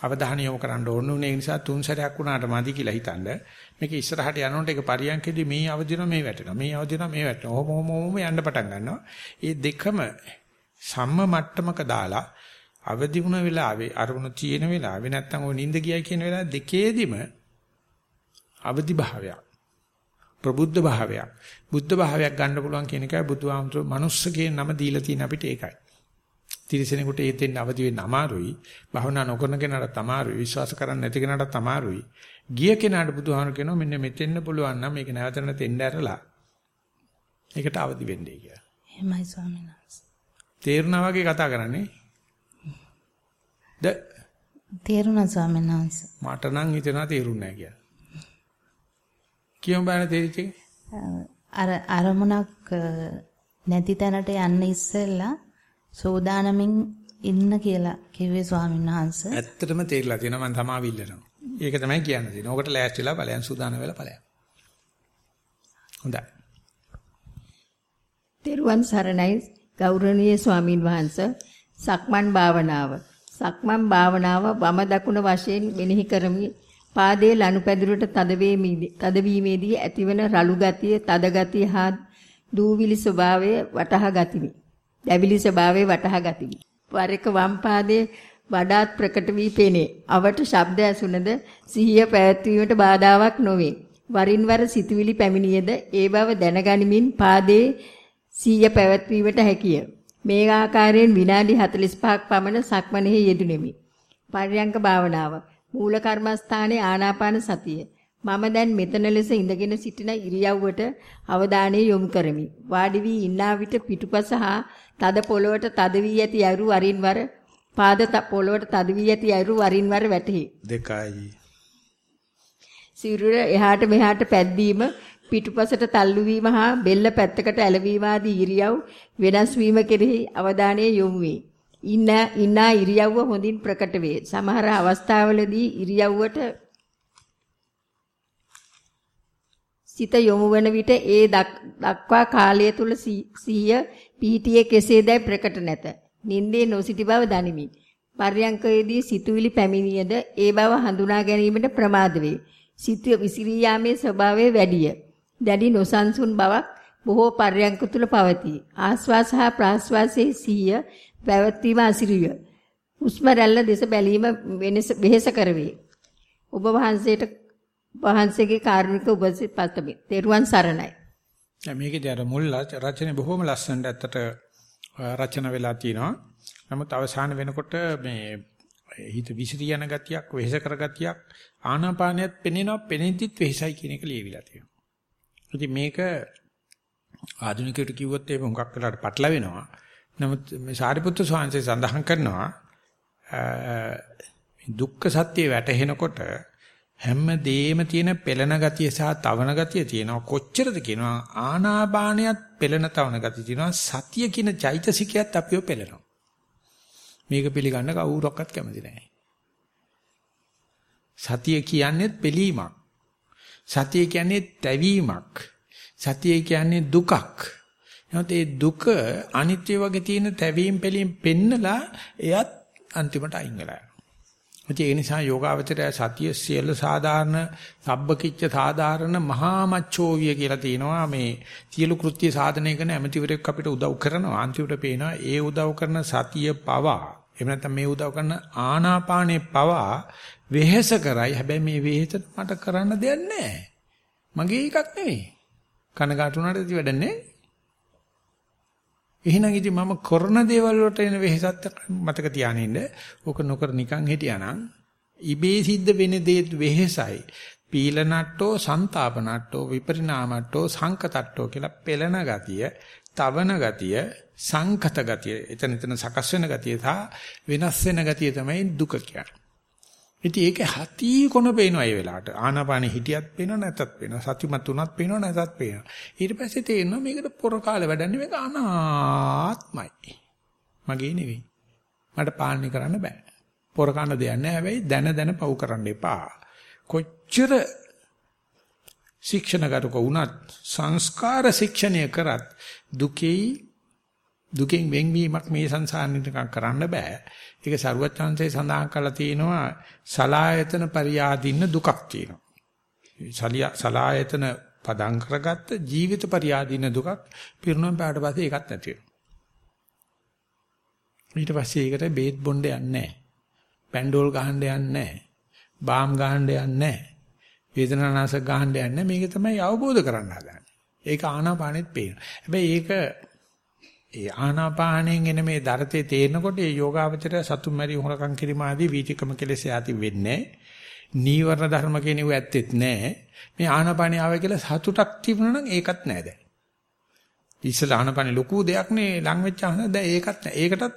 අවධානය යොමු කරන්න ඕන උනේ. ඒ නිසා තුන් සැරයක් වුණාට මදි කියලා හිතනද මේක ඉස්සරහට යනකොට ඒක පරියන්කෙදි මේ අවදින මේ වැටෙනවා. මේ අවදින මේ වැටෙනවා. ඔහොම ඔහොම ඔහොම යන්න පටන් ගන්නවා. ඒ දෙකම සම්ම මට්ටමක දාලා අවදි වුණ වෙලාවේ අරමුණ තියෙන වෙලාවේ නැත්තම් ඔය නිින්ද ගියයි කියන වෙලාව දෙකේදිම අවදි භාවයක් ප්‍රබුද්ධ භාවයක් බුද්ධ භාවයක් ගන්න පුළුවන් කියන එකයි බුදුහාමුදුරු මනුස්ස කියන නම දීලා තියෙන අපිට ඒකයි. තිරිසනෙකුට ඒතෙන් අවදි වෙන්න අමාරුයි. භවනා නොකරන කෙනාට අමාරුයි. විශ්වාස කරන්නේ නැති කෙනාට අමාරුයි. ගිය කෙනාට බුදුහාමුදුරු කියනවා මෙන්න මෙතෙන්න පුළුවන් නම් මේක නැවත නැවත එන්න ඇරලා ඒකට අවදි වෙන්නේ කියලා. එහෙමයි ස්වාමීන් වහන්සේ. තේරුණා වගේ කතා කරන්නේ. ද තේරුණා ස්වාමීන් වහන්සේ. මට නම් හිතෙනවා තේරුන්නේ නැහැ කියලා. කියමු බලන්න තේරිච්ච අර අරමුණක් නැති තැනට යන්න ඉස්සෙල්ලා සෝදානමින් ඉන්න කියලා කිව්වේ ස්වාමීන් වහන්සේ. ඇත්තටම තේරිලා තියෙනවා මම තමාවිල්ලනවා. ඒක තමයි කියන්න තියෙන්නේ. ඕකට ලෑස්තිලා ඵලයන් සූදානම් වෙලා ඵලයන්. හොඳයි. තෙරුවන් සරණයි ගෞරවනීය ස්වාමින් වහන්සේ සක්මන් භාවනාව. සක්මන් භාවනාව වම දකුණ වශයෙන් මෙනෙහි කරමි පාදයේ ලනුපැදුරට තදවීමේදී ඇතිවන රළු ගතිය, තද ගතිය හා දූවිලි ස්වභාවය වටහා ගතිමි. දැවිලි ස්වභාවය වටහා ගතිමි. වර එක වම් පාදයේ වඩාත් ප්‍රකට වී පෙනේ. අවට ශබ්ද ඇසුනද සිහිය පැවැත්වීමට බාධාවක් නොවේ. වරින් වර සිතුවිලි පැමිණියද ඒ බව දැනගනිමින් පාදයේ සිහිය පැවැත්වීමට හැකිය. මේ ආකාරයෙන් විනාඩි 45ක් පමණ සක්මනෙහි යෙදුණෙමි. පර්යංක භාවනාව මූල කර්මස්ථානයේ ආනාපාන සතිය. මම දැන් මෙතන ලෙස ඉඳගෙන සිටින ඉරියව්වට අවධානය යොමු කරමි. වාඩි වී ඉන්නා විට පිටුපස හා තද පොළවට තද වී ඇති අයුරු වරින් වර පාද පොළවට තද වී ඇති අයුරු වරින් වර වැටහි. දෙකයි. සිරුර එහාට මෙහාට පැද්දීම පිටුපසට තල්ලු වීම හා බෙල්ල පැත්තකට ඇලවීම ආදී ඉරියව් වෙනස් වීම කෙරෙහි අවධානය යොමු වේ. ඉන්න ඉන්නා ඉරියව්ව හොඳින් ප්‍රකට වේ. සමහර අවස්ථාවලදී ඉරියව්වට සිත යොමු වන විට ඒ දක්වා කාලය තුල සිහිය පීඨියේ කෙසේදයි ප්‍රකට නැත. නින්දේ නොසිටි බව දනිමි. පර්යංකයේදී සිතුවිලි පැමිණියද ඒ බව හඳුනා ගැනීමට ප්‍රමාද වේ. සිත විසිරී යාමේ ස්වභාවය වැඩිය. දැඩි නොසන්සුන් බවක් බොහෝ පර්යංක තුල පවතී. ආස්වාස හා ප්‍රාස්වාසයේ සිහිය පැවැත්වීම අසිරිය. හුස්ම රැල්ල දෙස බැලීම වෙනස වෙහෙස කරවේ. ඔබ වහන්සේට වහන්සේගේ කාරුණික උපදෙස් පතමි. තෙරුවන් සරණයි. දැන් මේකේදී අර මුල් රචනය බොහොම ලස්සනට ඇත්තට රචන වෙලා තිනවා. නමුත් අවසාන වෙනකොට මේ හිත විසිරී යන ගතියක්, වෙහෙස කර ගතියක් ආනාපානියත් පෙනෙනවා, පෙනෙද්දිත් වෙහෙසයි කියන එක ලියවිලා තියෙනවා. ඉතින් මේක ආධුනිකයට කිව්වොත් ඒක හුඟක් වෙලාට පටලවෙනවා. නමුත් මේ සාරිපුත්‍ර ස්වාමීන් සඳහන් කරනවා දුක්ඛ සත්‍ය වැටහෙනකොට හැම දෙෙම තියෙන පෙළෙන ගතිය සහ තවන ගතිය තියෙනවා. කොච්චරද කියනවා? ආනාපානියත් පෙළෙන තවන ගතිය තියෙනවා. සතිය කියන චෛතසිකයත් අපිව පෙළෙනවා. මේක පිළිගන්න කවුරක්වත් කැමති නැහැ. සතිය කියන්නේ පිළීමක් සතිය කියන්නේ තැවීමක්. සතිය කියන්නේ දුකක්. එහෙනම් ඒ දුක අනිත්‍ය වගේ තියෙන තැවීම් පිළීම් පෙන්නලා එයත් අන්තිමට අයින් වෙලා ඒ නිසා යෝගාවචරය සතිය සියලු සාධාරණ සබ්බකිච්ච සාධාරණ මහා මච්ඡෝවිය කියලා තියෙනවා. මේ සියලු කෘත්‍ය සාධනය කරන ඇමතිවරයෙක් අපිට උදව් කරනවා. අන්තිමට පේනවා ඒ උදව් කරන සතිය පවා එහෙම නැත්නම් මේ උදව් කරන ආනාපානේ පවා වෙහෙස කරයි. හැබැයි මේ වෙහෙස මට කරන්න දෙයක් නැහැ. මගේ එකක් නෙවෙයි. කනගාටු වුණාට ඉති වැඩන්නේ එහෙනම් ඉතින් මම කරන දේවල් වලට එන වෙහසත් මතක තියාගෙන ඉන්න. ඕක නොකර නිකන් හිටියානම් ඉබේ සිද්ධ වෙන දේ වෙහසයි. පීලනට්ටෝ, සන්තාපනට්ටෝ, විපරිණාමට්ටෝ, සංකතට්ටෝ කියලා පෙළන ගතිය, තවන ගතිය, සංකත ගතිය, එතන එතන සකස් වෙන ගතිය සහ වෙනස් වෙන ගතිය තමයි දුක කියන්නේ. ඉතින් ඒක හති කොන පේනවා ඒ වෙලාවට. ආනාපානෙ හිටියත් පේනවා නැතත් පේනවා. සතිමත් උනත් පේනවා නැතත් පේනවා. ඊට පස්සේ තේරෙනවා මේකට පොර කාලේ වැඩන්නේ මේක අනාත්මයි. මගේ නෙවෙයි. මට පාලනය කරන්න බෑ. පොර කන්න දෙයක් නෑ. හැබැයි දැන දැන පව් කරන්න එපා. කොච්චර ශික්ෂණගතක වුණත් සංස්කාර ශික්ෂණය කරත් දුකේ දුකෙන් වෙන්වීමක් මේ සංසාරෙ කරන්න බෑ. ඒක සරුවචාන්සේ සඳහන් කරලා තියෙනවා සලායතන පරියාදින්න දුකක් තියෙනවා. සලායතන පදං කරගත්ත ජීවිත පරියාදින්න දුකක් පිරුණම් පාට පස්සේ ඒකත් නැති වෙනවා. ඊට පස්සේ ඒකට බේත් බොණ්ඩ යන්නේ නැහැ. පැන්ඩෝල් ගහන්න යන්නේ නැහැ. බාම් ගහන්න යන්නේ නැහැ. වේදනානාශක ගහන්න යන්නේ නැහැ. මේක තමයි අවබෝධ කරගන්න හදන්නේ. ඒක ආනාපානෙත් පේනවා. හැබැයි ඒක ඒ ආනාපාණයෙන් එන මේ දරතේ තේරෙනකොට ඒ යෝගාවචරය සතුම් මැරි හොරකම් කිරීම ආදී වීතිකම කෙලෙස යටි වෙන්නේ නීවරණ ධර්ම කියනෙව ඇත්තෙත් නැහැ. මේ ආනාපානිය ආවේ කියලා සතුටක් තිබුණා නම් ඒකත් නැහැ දැන්. ඉස්සලා ආනාපානිය ලොකු දෙයක් නේ ලං වෙච්ච ආහන දැන් ඒකත් නැහැ. ඒකටත්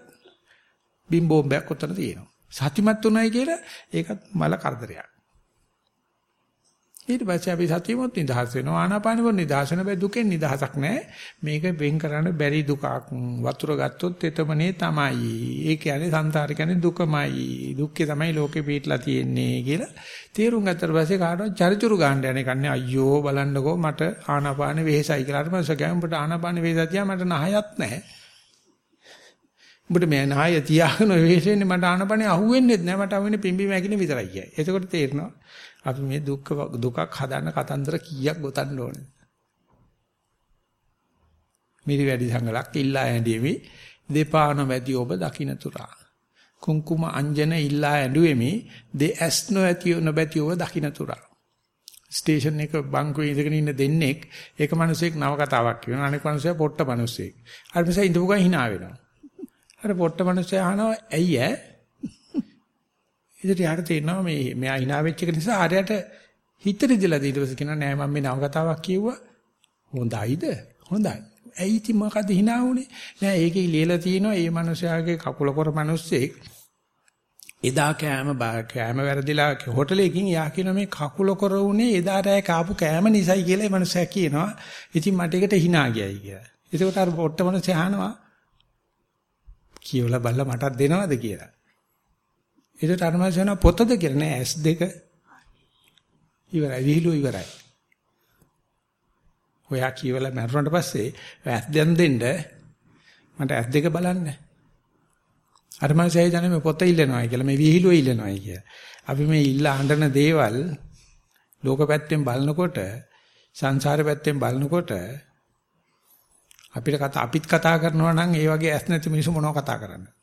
බිම් බෝම්බයක් උතන තියෙනවා. සතිමත් උනායි කියලා ඒකත් මල කරදරයක්. ඊට පස්සේ අපි සතියමොත් නිදහස් වෙනවා. ආනාපානෙවත් නිදහස් වෙන බෑ දුකෙන් නිදහසක් නැහැ මේක වෙන් කරන්න බැරි දුකක්. වතුර ගත්තොත් එතමනේ තමයි. ඒ කියන්නේ සංසාර කියන්නේ දුකමයි. දුක්ඛේ තමයි ලෝකේ පිටලා තියෙන්නේ කියලා තේරුම් ගත්තට පස්සේ කාටවත් චරිචුරු ගන්න යන්නේ කන්නේ අයියෝ බලන්නකෝ මට ආනාපාන වෙහෙසයි කියලා. අර මං ගෑම් උඹට ආනාපාන වෙහෙසයි තියා මට නහයත් නැහැ උඹට මේ නහය තියාගෙන වෙහෙසෙන්නේ මට ආනාපානේ අහුවෙන්නේ නැහැ මට අහුවෙන්නේ පිම්බි මැකිනේ විතරයි කියයි. එතකොට තේරෙනවා අපි මේ දුක් දුකක් හදන්න කතන්දර කීයක් ගොතන්න ඕනේ. මිරි වැඩි සංගලක් ඉල්ලා ඇඬෙමි දෙපාන වැදි ඔබ දකින්නතුරා. කුංකුම අංජන ඉල්ලා ඇඬුවෙමි දෙඇස් නොඇති නොබැති ඔබ දකින්නතුරා. ස්ටේෂන් එක බංකුවේ ඉඳගෙන ඉන්න දෙන්නෙක් ඒක මිනිසෙක් නව කතාවක් කියනවා අනෙක් මිනිසයා පොට්ට මිනිසෙක්. අර මිනිසා ඉඳපු ගමන් hina වෙනවා. අර පොට්ට මිනිසයා අහනවා ඇයි ඈ ඉතින් යාට තේරෙනවා මේ මෙයා hina වෙච්ච එක නිසා ආරයට හිත රිදලා ඊට පස්සේ කියනවා නෑ මම මේ නව කතාවක් කිව්වා. හොඳයිද? හොඳයි. ඇයි ඉතින් මොකද hina වුනේ? නෑ ඒකේ ලියලා තියෙනවා මේ මිනිස්යාගේ කකුල කොර මිනිස්සෙක් එදා කෑම කෑම වැරදිලා හෝටලෙකින් යා කියන මේ කකුල කොර උනේ එදා රෑ කාපු කෑම නිසයි කියලා මේ මිනිසා කියනවා. ඉතින් මට ඒකට hina ගියයි කියලා. ඒකට අර පොට්ට මිනිස්යා අහනවා කියවලා බලලා මටත් දෙනවද කියලා. ඒකට අරමස් වෙන පොතද කියලා නෑ S2 ඉවරයි විහිළු ඉවරයි. ඔයා කියවලා මරුණාට පස්සේ S2 දෙන්න මට S2 බලන්න. අරමස් ඇයි මේ පොත ඉල්ලනවා කියලා මේ විහිළුව ඉල්ලනවා කියලා. අපි මේ ඉල්ල අඬන දේවල් ලෝක පැත්තෙන් බලනකොට සංසාර පැත්තෙන් බලනකොට අපිට කතා අපිත් කතා කරනවා නම් ඒ වගේ ඇස් නැති මිනිස්සු මොනව කතා කරන්නේ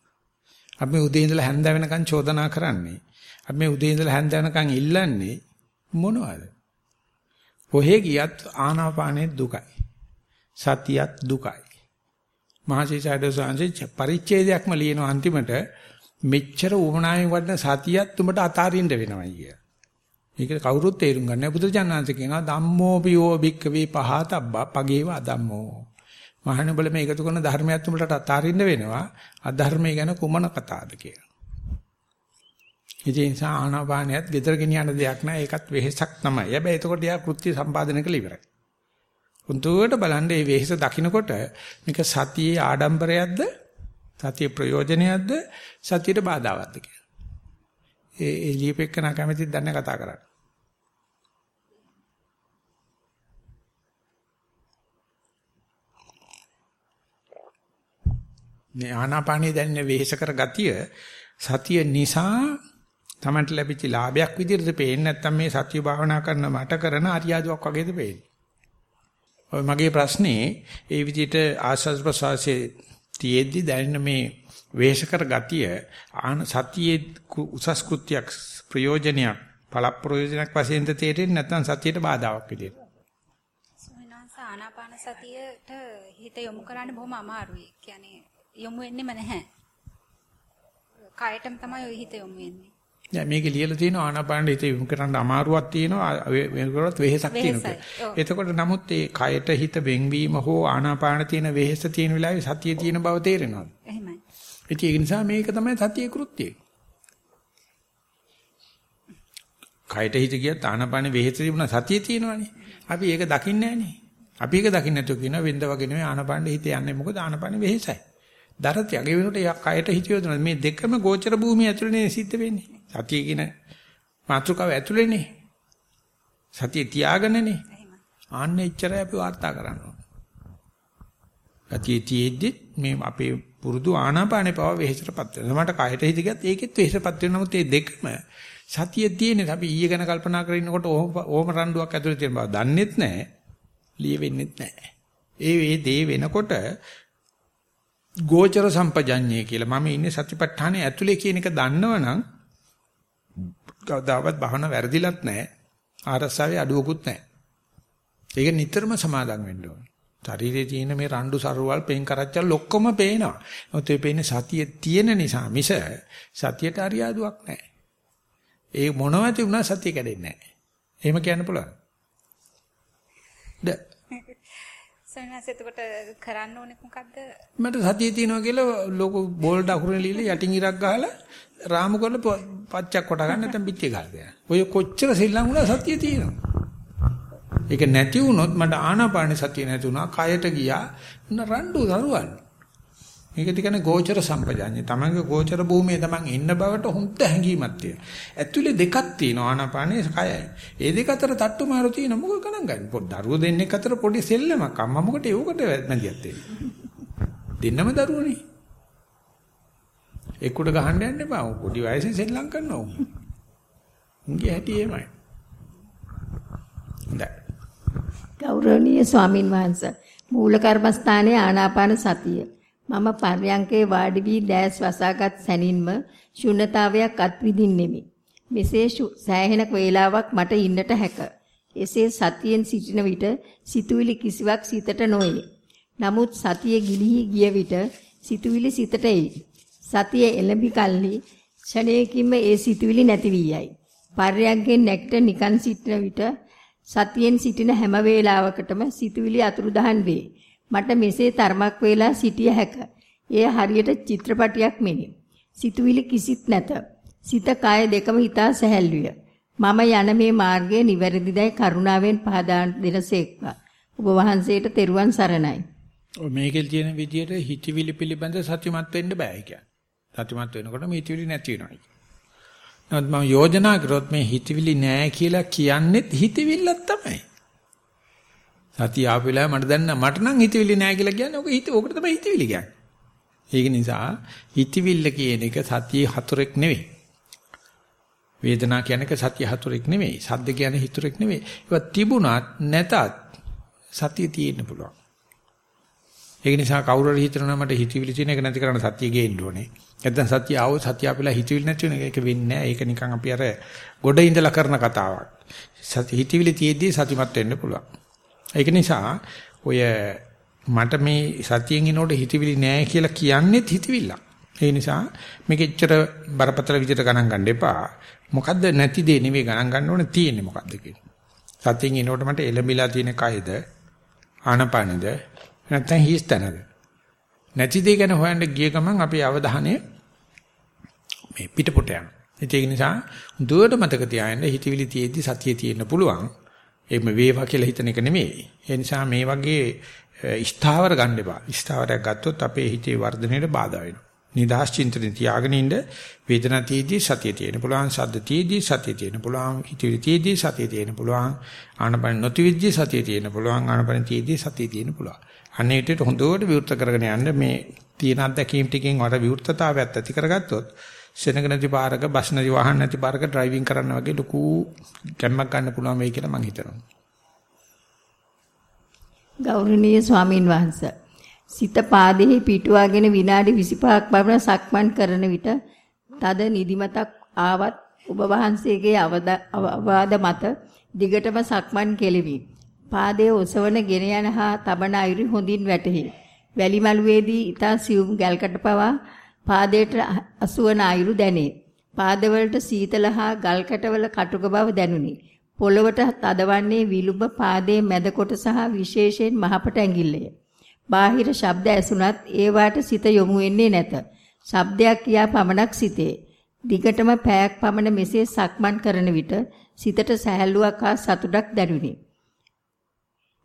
අපි මේ උදේ ඉඳලා හැන්ද වෙනකන් චෝදනා කරන්නේ. අපි මේ උදේ ඉඳලා හැන්ද වෙනකන් ඉල්ලන්නේ මොනවද? කොහේ ගියත් ආනාපානේ දුකයි. සතියත් දුකයි. මහසීසඩෝ සංසේ පරිච්ඡේදයක්ම ලියන අන්තිමට මෙච්චර උමනාවෙන් වඩන සතියත් උඹට අතාරින්න වෙනවා කිය. මේක කවුරුත් තේරුම් ගන්න නැහැ. බුදුචානන්සේ කියනවා ධම්මෝ පියෝ භික්කවේ පහතබ්බා පගේව අදම්මෝ. මහණ බල මේ එකතු කරන ධර්මයක් උඹට අතාරින්න වෙනවා. අධර්මය ගැන කුමන කතාවද කියලා. ඒ නිසා ආනාපානියත් gedara ගෙනියන දෙයක් නෑ ඒකත් වෙහෙසක් තමයි. හැබැයි එතකොට යා කෘත්‍ය සම්පාදනය කළ ඉවරයි. උන්තුවට බලන්න මේ වෙහෙස දකින්නකොට මේක සතියේ ආඩම්බරයක්ද සතියේ ප්‍රයෝජනයක්ද සතියට බාධාවත්ද කියලා. ඒ ඒ ලියපෙකන කැමැතිද දැන කතා කරන්න. මේ ආනාපානිය දැනෙන වෙහෙස කර ගතිය සතිය නිසා තමන්ට ලැබිච්ච ලාභයක් විදිහට පේන්නේ නැත්නම් මේ සතිය භාවනා කරන මට කරන අරියාදුවක් වගේද පේන්නේ. ඔය මගේ ප්‍රශ්නේ ඒ විදිහට ආස්වාද ප්‍රසවාසයේ තියෙද්දි දැනෙන මේ වේශකර ගතිය ආන සතියේ උසස් කෘත්‍යයක් ප්‍රයෝජනයක් ඵල ප්‍රයෝජනයක් වශයෙන් තේරෙන්නේ නැත්නම් සතියට බාධාවක් විදිහට. සෝමනස ආනාපාන සතියට හිත යොමු කරන්න බොහොම අමාරුයි. කියන්නේ යොමු වෙන්නෙම නැහැ. කයටම තමයි ওই හිත යොමු වෙන්නේ. දැන් මේකේ ලියලා තියෙනවා ආනාපාන හිත යොමු කරන්න අමාරුවක් තියෙනවා මේකවත් වෙහෙසක් තියෙනවා. එතකොට නමුත් ඒ කයට හිත වෙන්වීම හෝ ආනාපාන තියෙන වෙහෙස තියෙන වෙලාවේ සතිය තියෙන බව තේරෙනවා. එහෙමයි. ඒක නිසා මේක තමයි සතියේ කෘත්‍යය. කයට හිත ගියත් ආනාපාන වෙහෙස තිබුණා සතිය තියෙනවානේ. අපි ඒක දකින්නේ නැහනේ. අපි ඒක දකින්න නැතුව කියනවා වෙන්ද වගේ නෙමෙයි ආනාපාන හිත යන්නේ මොකද ආනාපාන වෙහෙසයි. දරත් යගේ වෙනකොට යක් කයට හිත යොදනවා. මේ දෙකම ගෝචර භූමිය ඇතුළේනේ සිද්ධ වෙන්නේ. සතිය කියන මාතෘකාව ඇතුළේනේ. සතිය තියාගෙනනේ. ආන්න එච්චරයි අපි වාර්තා කරන්නේ. ගතිය තියෙද්දි මේ අපේ පුරුදු ආනාපානේ පව වෙහෙසටපත් වෙනවා. මට කයට හිත ගියත් ඒකෙත් වෙහෙසටපත් වෙනවා. නමුත් මේ දෙකම සතිය තියෙන්නේ. අපි ඊයේ ගැන කල්පනා කරගෙන ඉන්නකොට ඕම රණ්ඩුවක් ඇතුලේ තියෙන බව දන්නෙත් නැහැ. ලිය වෙන්නෙත් නැහැ. ඒ ඒ දේ වෙනකොට ගෝචර සම්පජඤ්ඤය කියලා මම ඉන්නේ සතිපට්ඨානේ ඇතුලේ කියන එක දන්නවනම් කවදාවත් බහන වැරදිලත් නැහැ. ආරස්සාවේ අඩුවකුත් නැහැ. ඒක නිතරම සමාදම් වෙන්න ඕනේ. ශරීරයේ තියෙන මේ රණ්ඩු සරුවල් පෙන් කරච්චල් ඔක්කොම පේනවා. මොකද ඒ පේන්නේ සතියේ තියෙන නිසා මිස සතියට අරියාදුවක් නැහැ. ඒ මොනවද වුණා සතිය කැඩෙන්නේ නැහැ. එහෙම කියන්න පුළුවන්. ද සන්නස් එතකොට කරන්න ඕනේ මොකද්ද? මට සතිය තියෙනවා කියලා ලෝක බෝල් අකුරේ ලියලා යටින් ඉරක් ගහලා රාමු කරලා පච්චක් කොට ගන්න නැත්නම් පිටිය ගහලා දෙනවා. ඔය කොච්චර සෙල්ලම් වුණා සතිය තියෙනවා. ඒක නැති වුණොත් මට ආනාපාන සතිය නැති වුණා. කයට ගියා. රණ්ඩු දරුවන්. මේක කියන්නේ ගෝචර සම්පජාඤ්ඤය. තමන්ගේ ගෝචර භූමියේ තමන් ඉන්න බවට හොඳ හැඟීමක් තියෙනවා. ඇතුලේ දෙකක් තියෙනවා ආනාපානේ කයයි. ඒ දෙක අතර තට්ටු මාරු තියෙන මොකද ගණන් ගන්න. පොඩි දරුවෝ දෙන්නෙක් අතර පොඩි සෙල්ලමක්. අම්මා මොකට ඒකට නැදියක් තියෙන්නේ. දෙන්නම දරුවෝනේ. එක්කුඩ ගහන්න යන්න එපා. පොඩි වයසේ සෙල්ලම් කරනවා. උන්ගේ හැටි එහෙමයි. හොඳයි. ගෞරවනීය ස්වාමින් වහන්සේ මූල කර්මස්ථානයේ ආනාපාන සතිය මම පර්යංකේ වාඩි වී දැස් වසාගත් සැනින්ම ශුන්්‍යතාවයක් අත්විඳින්නෙමි. මෙසේ සෑහෙන වේලාවක් මට ඉන්නට හැක. එසේ සතියෙන් සිටින විට සිතුවිලි කිසිවක් සිතට නොවේ. නමුත් සතිය ගිලිහි ගිය විට සිතුවිලි සිතට එයි. සතිය එළඹි කල්හි ක්ෂණයකින්ම ඒ සිතුවිලි නැති වී යයි. පර්යංකෙන් නැගිට නිකන් සිටින විට සතියෙන් සිටින හැම වේලාවකටම සිතුවිලි අතුරුදහන් වේ. මට මෙසේ තරමක් වේලා සිටිය හැක. එය හරියට චිත්‍රපටයක් මෙනි. සිතුවිලි කිසිත් නැත. සිත කය දෙකම හිතා සැහැල්ලුය. මම යන මේ මාර්ගය නිවැරදිදයි කරුණාවෙන් පහදා දෙනසේක්වා. ඔබ වහන්සේට තෙරුවන් සරණයි. ඔය මේකෙල් තියෙන විදිහට හිතවිලි පිළිබඳ සත්‍යමත් වෙන්න බෑ කියන්නේ. සත්‍යමත් වෙනකොට මේ හිතවිලි නැති වෙනවා. නමුත් මම යෝජනා කරොත් මේ හිතවිලි නෑ කියලා කියන්නේත් හිතවිල්ලක් තමයි. සතිය ආපු වෙලාවේ මට දැන්න මට නම් හිතවිලි නෑ කියලා කියන්නේ ඔක හිත ඔකට තමයි හිතවිලි කියන්නේ. ඒක නිසා හිතවිල්ල කියන එක සතියේ හතරෙක් නෙවෙයි. වේදනා කියන එක සතිය හතරෙක් නෙවෙයි. සද්ද කියන්නේ හිතරෙක් නෙවෙයි. ඒවා තිබුණත් නැතත් සතිය තියෙන්න පුළුවන්. ඒක නිසා කවුරු හරි හිතනවා මට හිතවිලි තියෙන එක නැති කරන්න සතිය ගේන්න ඕනේ. නැත්නම් සතිය ආව සතිය අපිලා හිතවිලි නැති වෙන එක වෙන්නේ නැහැ. ඒක නිකන් අපි අර ගොඩ ඉඳලා කරන කතාවක්. සති හිතවිලි තියෙද්දී සතිමත් වෙන්න පුළුවන්. ඒක නිසා ඔය මට මේ සතියෙන් ඉනකොට හිතවිලි නෑ කියලා කියන්නේත් හිතවිල්ල. ඒ නිසා මේක එච්චර බරපතල විදිහට ගණන් ගන්න එපා. මොකද්ද නැති දේ නෙවෙයි ගණන් ගන්න ඕනේ තියෙන්නේ මොකද්ද කියලා. සතියෙන් ඉනකොට මට එළඹිලා තියෙන කයද ආනපනද නැත්නම් හිස්තනද නැති දේ ගැන හොයන්න ගිය ගමන් අපේ අවධානය මේ පිටපොට යනවා. ඒක නිසා දුවට මතක තියාගන්න හිතවිලි තියෙද්දි සතිය තියෙන්න පුළුවන්. ඒක වේවා කියලා හිතන එක නෙමෙයි. ඒ නිසා මේ වගේ ස්ථාවර ගන්න එපා. ස්ථාවරයක් ගත්තොත් අපේ හිතේ වර්ධනයට බාධා වෙනවා. නිදාස් චින්තනේ තියාගෙන ඉන්න වේදනා තියේදී සතිය තියෙන පුළුවන් ශබ්ද තියේදී සතිය තියෙන පුළුවන් හිතවිලි තියේදී සතිය තියෙන පුළුවන් ආනපන නොතිවිද්දී සතිය තියෙන පුළුවන් ආනපන තියේදී සතිය තියෙන පුළුවන් අන්න ඒකට හොඳට විවෘත කරගෙන යන්න මේ තියෙන අත්දැකීම් ටිකෙන් වඩා විවෘතතාවයක් ඇති කරගත්තොත් සෙනඟ නැති පාරක බස් නැති වාහන නැති පාරක ඩ්‍රයිවිං කරන්න වගේ ලොකු කැම්මක් ගන්න පුළුවන් වෙයි කියලා මම හිතනවා. ගෞරවනීය ස්වාමින් වහන්සේ සිත පාදෙහි පිටුවාගෙන විනාඩි 25ක් පමණ සක්මන් කරන විට තද නිදිමතක් ආවත් ඔබ වහන්සේගේ අවවාද මත දිගටම සක්මන් කෙලිමි. පාදයේ ඔසවන ගෙන යන හා තබන අයුරු හොඳින් වැටහි. වැලි මළුවේදී ඊතා සියුම් ගල්කට පවා පාදයට අසුවන අයුරු දැනේ. පාදවලට සීතල හා ගල්කටවල කටුක බව දැනුනි. පොළවට තදවන්නේ විලුඹ පාදයේ මැද කොට සහ විශේෂයෙන් මහපට ඇඟිල්ලය. බාහිර ශබ්ද ඇසුණත් ඒවාට සිත යොමු වෙන්නේ නැත. ශබ්දයක් කියා පමණක් සිතේ. දිගටම පෑයක් පමණ මෙසේ සක්මන් කරන විට සිතට සැහැල්ලුවක් හා සතුටක් දැනුනි.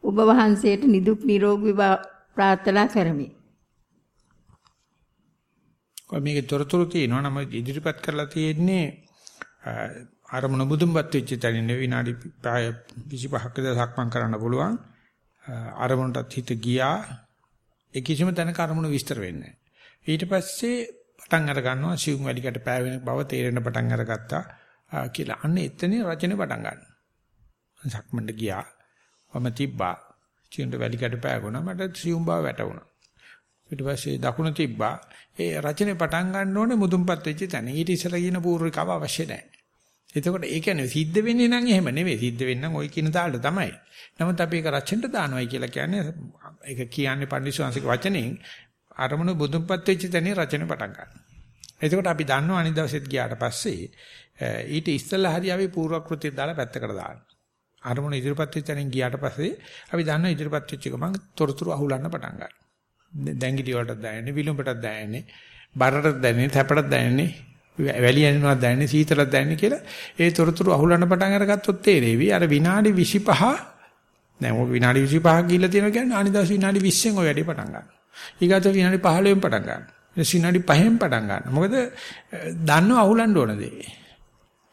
ඔබ වහන්සේට නිදුක් නිරෝගී ප්‍රාර්ථනා කරමි. මේකේ තොරතුරු තියෙනවා නම් ඉදිරිපත් කරලා තියෙන්නේ අරමුණ මුදුන්පත් වෙච්ච තැනින් විනාඩි 25ක සක්මන් කරන්න පුළුවන් අරමුණටත් හිත ගියා ඒ කිසිම තැනක අරමුණ විස්තර වෙන්නේ ඊට පස්සේ පටන් අර ගන්නවා සිවුම් වැඩිකට පෑවෙන බව තේරෙන පටන් අරගත්තා කියලා. අන්න එතනින් රචනෙ පටන් ගන්නවා. සක්මන්ට ගියා. වම තිබ්බා. සිවුම්ට වැඩිකට පෑගුණා. මට සිවුම් බව වැටුණා. ඊට පස්සේ දකුණ තිබ්බා. ඒ රචනේ පටන් ගන්න ඕනේ මුදුන්පත් වෙච්ච තැන. ඊට ඉස්සලා කියන පූර්විකාව අවශ්‍ය නැහැ. එතකොට ඒ කියන්නේ සිද්ධ වෙන්නේ නම් එහෙම නෙවෙයි. සිද්ධ වෙන්නම් ওই කියන තාලට තමයි. නමුත් අපි ඒක රචනෙට දානවයි කියලා කියන්නේ ඒක කියන්නේ පඬිස්සංශික වචනෙන් අරමුණු බුදුන්පත් වෙච්ච තැනේ රචනෙ පටන් ගන්නවා. එතකොට අපි දන්නවා අනිත් දවසෙත් ගියාට පස්සේ ඊට ඉස්සෙල්ලා හරි අපි පූර්වක්‍ෘතිය දාලා පැත්තකට දානවා. අරමුණ ඉදිරිපත් වෙච්ච තැනින් ගියාට පස්සේ අපි දන්නවා ඉදිරිපත් වෙච්ච ගමන් තොරතුරු අහුලන්න පටන් ගන්නවා. දැංගිටි වලටත් දැනෙන්නේ විලුඹටත් දැනෙන්නේ බරටත් දැනෙන්නේ තැපටත් දැනෙන්නේ වැලි යනවත් දැනෙන්නේ සීතලත් දැනෙන්නේ කියලා ඒ තොරතුරු අහුලන්න පටන් අරගත්තොත් තේරෙවි. අර විනාඩි 25 දැන් ඔය විනාඩි 25ක් ගිහිල්ලා තියෙනවා කියන්නේ අනිදාස් විනාඩි 20න් ඔය වැඩේ පටන් ගන්නවා. ඊගාට විනාඩි 15න් පටන් ගන්නවා. ඊට විනාඩි 5න් පටන් ගන්නවා. මොකද දන්නව අහුලන්න ඕන දේ.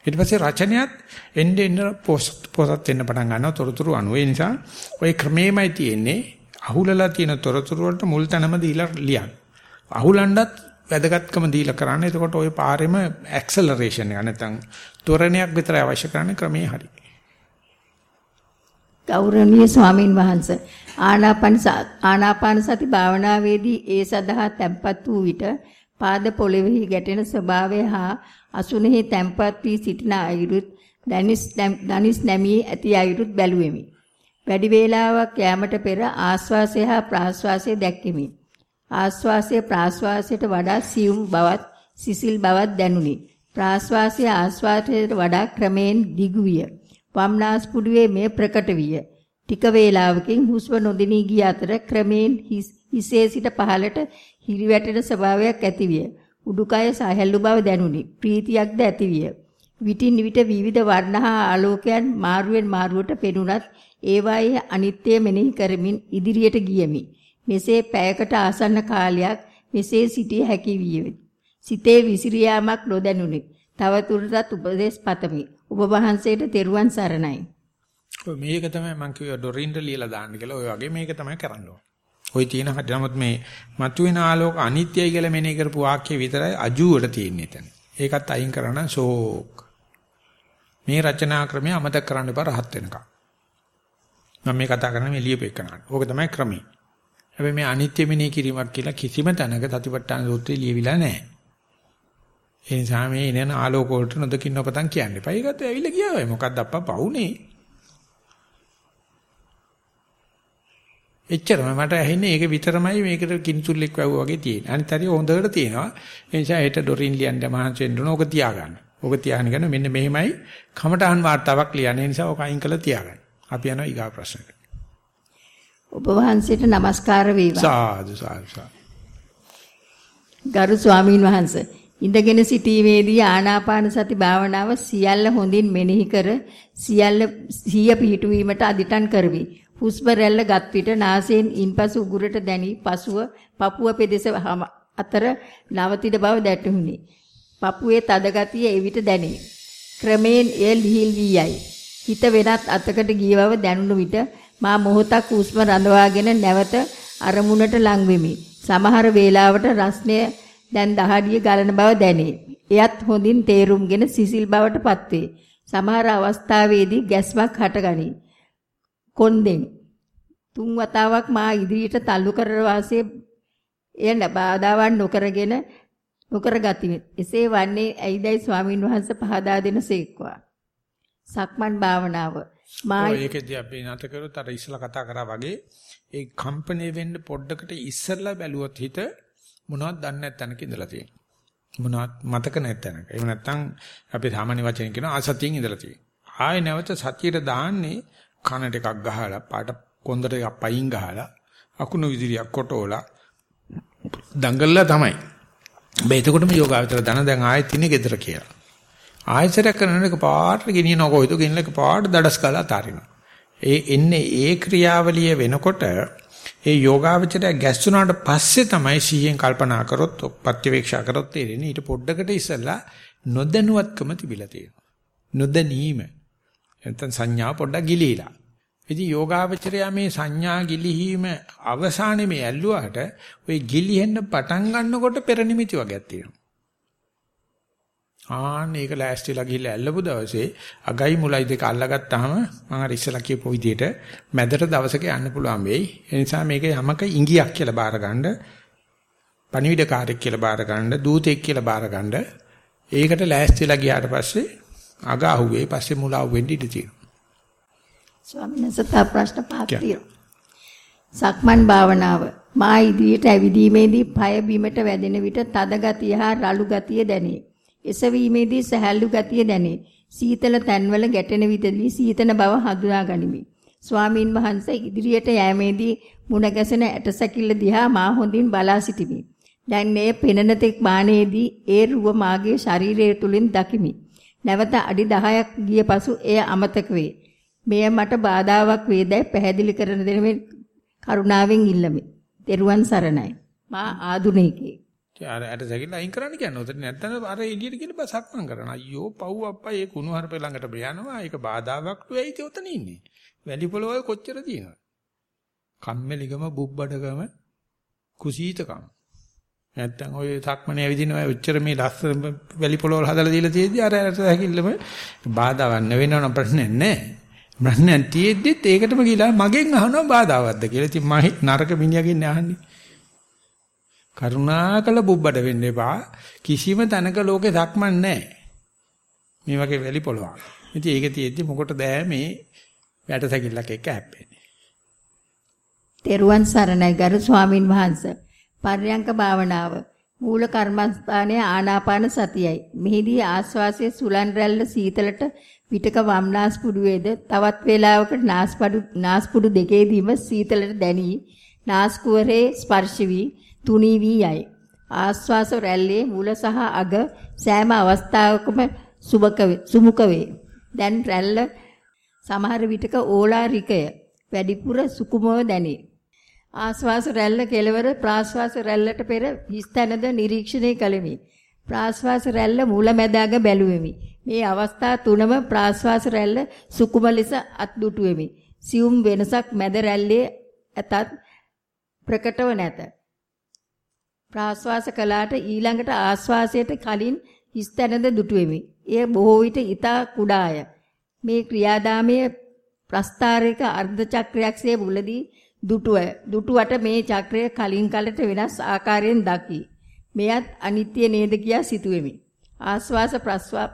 ඊට පස්සේ රචනයත් එන්න එන්න පොස්ට් පොසත් වෙන්න පටන් ගන්නවා තොරතුරු අනුව. ඒ නිසා ওই ක්‍රමෙමයි තියෙන්නේ අහුලලා තියෙන තොරතුරු වලට මුල් තැනම දීලා ලියන්න. අහුලන්නත් වැදගත්කම දීලා කරන්න. එතකොට ওই පාරෙම ඇක්සලරේෂන් එක නැත්නම් ත්වරණයක් විතර අවශ්‍ය කරන ක්‍රමයේ හරි. ගෞරවනීය ස්වාමින් වහන්සේ ආනාපාන ආනාපාන සති භාවනාවේදී ඒ සඳහා තැම්පත් වූ විට පාද පොළවෙහි ගැටෙන ස්වභාවය හා අසුනේහි තැම්පත් වී සිටින අයුරුත් දනිස් දනිස් නැමී ඇති අයුරුත් බැලුවෙමි. වැඩි වේලාවක් යෑමට පෙර ආශ්වාසය හා ප්‍රාශ්වාසය දැක්කෙමි. ආශ්වාසය ප්‍රාශ්වාසයට වඩා සියුම් බවත් සිසිල් බවත් දැනුනි. ප්‍රාශ්වාසය ආශ්වාසයට වඩා ක්‍රමයෙන් දිගු විය. වම්නාස්පුඩුවේ මේ ප්‍රකට විය. ටික වේලාවකින් හුස්ම නොදෙනී ගිය අතර ක්‍රමයෙන් හිසේ සිට පහළට හිරිවැටෙන ස්වභාවයක් ඇතිවිය. උඩුකය සහැල්ලු බව දැනුනි. ප්‍රීතියක්ද ඇතිවිය. විටින් විට විවිධ වර්ණ හා ආලෝකයන් මාරුවෙන් මාරුවට පෙනුනත් ඒවායේ අනිත්‍ය මෙනෙහි කරමින් ඉදිරියට ගියමි. මෙසේ පැයකට ආසන්න කාලයක් මෙසේ සිටිය හැකි විය. සිතේ විසිරියාමක් නොදැනුනි. තව තුරටත් උපදේශ පතමි. ඔබ වහන්සේට තෙරුවන් සරණයි. මේක තමයි මම කිව්වා ඩොරින්ට ලියලා දාන්න කියලා. ඔය වගේ මේක තමයි කරන්න ඕන. ওই තියෙන හැටි නමුත් මේ මතුවෙන ආලෝක අනිත්‍යයි කියලා මෙනෙහි කරපු වාක්‍ය විතරයි අජුවට තියෙන්නේ එතන. ඒකත් අයින් කරන්න ෂෝක්. මේ රචනා ක්‍රමය අමතක කරන්න එපා රහත් වෙනකම්. මම මේ කතා කරන්නේ මේ ලියපෙකනට. ඕක තමයි ක්‍රමය. හැබැයි මේ අනිත්‍ය මෙනෙහි කිරීමක් කියලා කිසිම තැනක සතිපට්ඨාන සූත්‍රයේ ලියවිලා නැහැ. ඒ නිසා මේ එනන ආලෝක වලට නොදකින්න පතන් කියන්න එපා. ඒකත් ඇවිල්ලා ගියා වෙයි. මොකක්ද අප්පා පවුනේ? එච්චරම මට ඇහෙන්නේ ඒක විතරමයි මේකට කිනිතුල්ලෙක් වැවුවා වගේ තියෙන. අනිත් හරිය හොඳට තියෙනවා. ඒ නිසා හෙට ඩොරින් ලියන්න මහන්සි වෙන්න ඕන. ඕක තියාගන්න. ඕක තියාගෙන ගන්න මෙන්න මෙහෙමයි කමටහන් වාර්තාවක් ලියන්න. නිසා ඕක අයින් කරලා තියාගන්න. අපි යනවා ඊගා ප්‍රශ්නකට. ඔබ වහන්සේට নমස්කාර වේවා. සාදු සාදු ගරු ස්වාමීන් වහන්සේ ඉඳගෙන සිටීමේදී ආනාපාන සති භාවනාව සියල්ල හොඳින් මෙනෙහි කර සියල්ල සිහිය පිහිටුවීමට අදිටන් කරමි. හුස්ම රැල්ල ගත් විට නාසයෙන් ඉන්පසු උගුරට දැනි පසුව පපුව පෙදෙස අතර නවතින බව දැටුණි. පපුවේ තද ගතිය එවිට දැනේ. ක්‍රමයෙන් එය ලිහිල් වී යයි. හිත වෙනත් අතකට ගිය බව දැනුණු විට මා මොහොතක් හුස්ම රඳවාගෙන නැවත අරමුණට ලං වෙමි. සමහර වේලාවට රස්නය දැන් දහඩිය ගලන බව දැනේ. එයත් හොඳින් තේරුම්ගෙන සිසිල් බවට පත්වේ. සමහර අවස්ථාවේදී ගැස්මක් හටගනී. කොන්දෙන් තුන් වතාවක් මා ඉදිරියට තල්ලු කර වාසේ එය බාධාවන් නොකරගෙන නොකර ගතිමි. එසේ වන්නේ ඇයිදයි ස්වාමින් වහන්සේ පහදා දෙනසේක්වා. සක්මන් භාවනාව මා ඒකදී අපි නැත කරොත් අර ඉස්සලා කතා කරා වගේ ඒ කම්පණය වෙන්න පොඩ්ඩකට ඉස්සලා බැලුවොත් හිත මොනවද දන්නේ නැත්නම් ඉඳලා තියෙනවා. මොනවත් මතක නැත්නම්. එහෙම නැත්නම් අපි සාමාන්‍ය වචනෙන් කියන අසතියෙන් ඉඳලා තියෙනවා. ආයෙ නැවත සතියට දාන්නේ කනට එකක් ගහලා පාට කොන්දට එකක් පයින් ගහලා අකුණු විදිරියක් කොටෝලා දඟලලා තමයි. බෑ එතකොටම යෝගාවචර දන දැන් ආයෙත් ඉන්නේ gedara කියලා. ආයෙසරයක් කරන එක පාට ගෙනියන කොයිද ගෙනලක පාට දඩස් කාලා අතාරිනවා. ඒ එන්නේ ඒ ක්‍රියාවලිය වෙනකොට ඒ යෝගාවචරය ගැස්සුනාට පස්සේ තමයි සිහියෙන් කල්පනා කරොත් ප්‍රත්‍යවේක්ෂා කරොත් තේරෙන්නේ ඊට පොඩ්ඩකට ඉස්සලා නොදැනුවත්කම තිබිලා තියෙනවා. නොදැනීම. නැත්නම් සංඥා පොඩ්ඩක් ගිලීලා. ඉතින් යෝගාවචරය මේ සංඥා ගිලිහීම අවසානයේ මේ ඇල්ලුවාට ওই ගිලිහෙන්න පටන් ගන්නකොට පෙරනිමිති වගේක් තියෙනවා. ආන්න ඒක ලෑස්තිලා ගිහිල්ලා ඇල්ලපු දවසේ අගයි මුලයි දෙක අල්ලගත්තාම මම අර ඉස්සලා කියපු විදිහට මැදට දවසක යන්න පුළුවන් වෙයි. ඒ නිසා මේක යමක ඉංගියක් කියලා බාරගන්න, පණිවිඩකාරයෙක් කියලා බාරගන්න, දූතෙක් කියලා බාරගන්න. ඒකට ලෑස්තිලා ගියාට පස්සේ අග අහුවේ පස්සේ මුල අහුවෙන්න ඉඩ තියෙනවා. ස්වාමීන් වහන්සේ ප්‍රශ්න පහක් තියෙනවා. සක්මන් භාවනාව මා ඉදිරියට ඇවිදීමේදී পায় බිමට වැදෙන විට තද ගතිය හා රළු ගතිය දැනේ. එසවීමේදී සහැල්ලු ගතිය දැනේ. සීතල තැන්වල ගැටෙන විටදී සීතන බව හඳුනා ගනිමි. ස්වාමින් වහන්සේ ඉදිරියට යෑමේදී මුණ ගැසෙන ඇටසැකිල්ල දිහා මා හොඳින් බලා සිටිමි. දැන් මේ පෙනෙන තෙක් මානයේදී ඒ රුව මාගේ ශරීරය තුලින් දකිමි. නැවත අඩි 10ක් ගිය පසු එය අමතක වේ. මෙය මට බාධාවක් වේදයි පැහැදිලි කරන දෙනෙමි කරුණාවෙන් ඉල්ලමි. ත්වන් සරණයි. මා ආදුනිකේ. අර ඇට සැකිල්ල අයින් කරන්න කියන්නේ. උතන නැත්තම් අර එළියට ගිහලා බසක්මන් කරන. අයියෝ පව් අප්පා ඒ කුණු හරපේ ළඟට බයනවා. ඒක බාධාවක් වෙයි ඒ උතන ඉන්නේ. වැලි පොළොව කොච්චර තියෙනවද? කම්මැලිකම බුබ්බඩකම කුසීතකම. නැත්තම් ඔය සක්මනේ ඇවිදිනවා ඔච්චර මේ ලස්සන වැලි පොළොවල් හදලා දීලා තියෙද්දි අර ඇට සැකිල්ලම බාධාවක් නෙවෙනවනම් ප්‍රශ්නයක් නැහැ. ප්‍රශ්නයක් තියෙද්දිත් ඒකටම ගිහලා මගෙන් අහනවා බාධාවත්ද කියලා. ඉතින් මම නරක මිනිහගෙන් අහන්නේ. කරුණාකල බුබ්බඩ වෙන්න එපා. කිසිම තැනක ලෝකේ සක්මන් නැහැ. මේ වගේ වැලි පොළොවක්. ඉතින් ඒක තියෙද්දි මොකටද මේ වැට සැකිල්ලක් එක්ක හැප්පෙන්නේ. තෙරුවන් සරණයි ගරු ස්වාමින් වහන්සේ. පර්යංක භාවනාව මූල කර්මස්ථානයේ ආනාපාන සතියයි. මෙහිදී ආස්වාසයේ සුලන් රැල්ල සීතලට විටක වම්නාස්පුඩුවේද තවත් වේලාවකට නාස්පඩු නාස්පුඩු දෙකේදීම සීතලට දැනී නාස්කුවරේ ස්පර්ශ වී තුනී වී යයි. ආස්වාස රැල්ලේ මුල සහ අග සෑම අවස්ථාවකම සුමුක වේ. දැන් රැල්ල සමහර විටක ඕලාරිකය වැඩිපුර සුකුමව දැනේ. ආස්වාස රැල්ල කෙලවර ප්‍රාස්වාස රැල්ලට පෙර හිස්තැනද නිරීක්ෂණය කළෙමි. ප්‍රාස්වාස රැල්ල මුලැමැදාග බැලුවෙමි. මේ අවස්ථා තුනම ප්‍රාස්වාස රැල්ල සුකුම ලෙස අත්දුටුවෙමි. සියුම් වෙනසක් මැද රැල්ලේ ඇතත් ප්‍රකටව නැත. ප්‍රාශ්වාස කළාට ඊළඟට ආශ්වාසයට කලින් හිස්තැනද දුටුවෙමි. එය බොහෝ විට ඊතා කුඩාය. මේ ක්‍රියාදාමයේ ප්‍රස්තාරයක අර්ධ චක්‍රයක්සේ මුලදී දුටුව. දුටුවට මේ චක්‍රය කලින් කලට වෙනස් ආකාරයෙන් දකි. මෙයත් අනිත්‍ය නේද කියා සිතුවෙමි. ආශ්වාස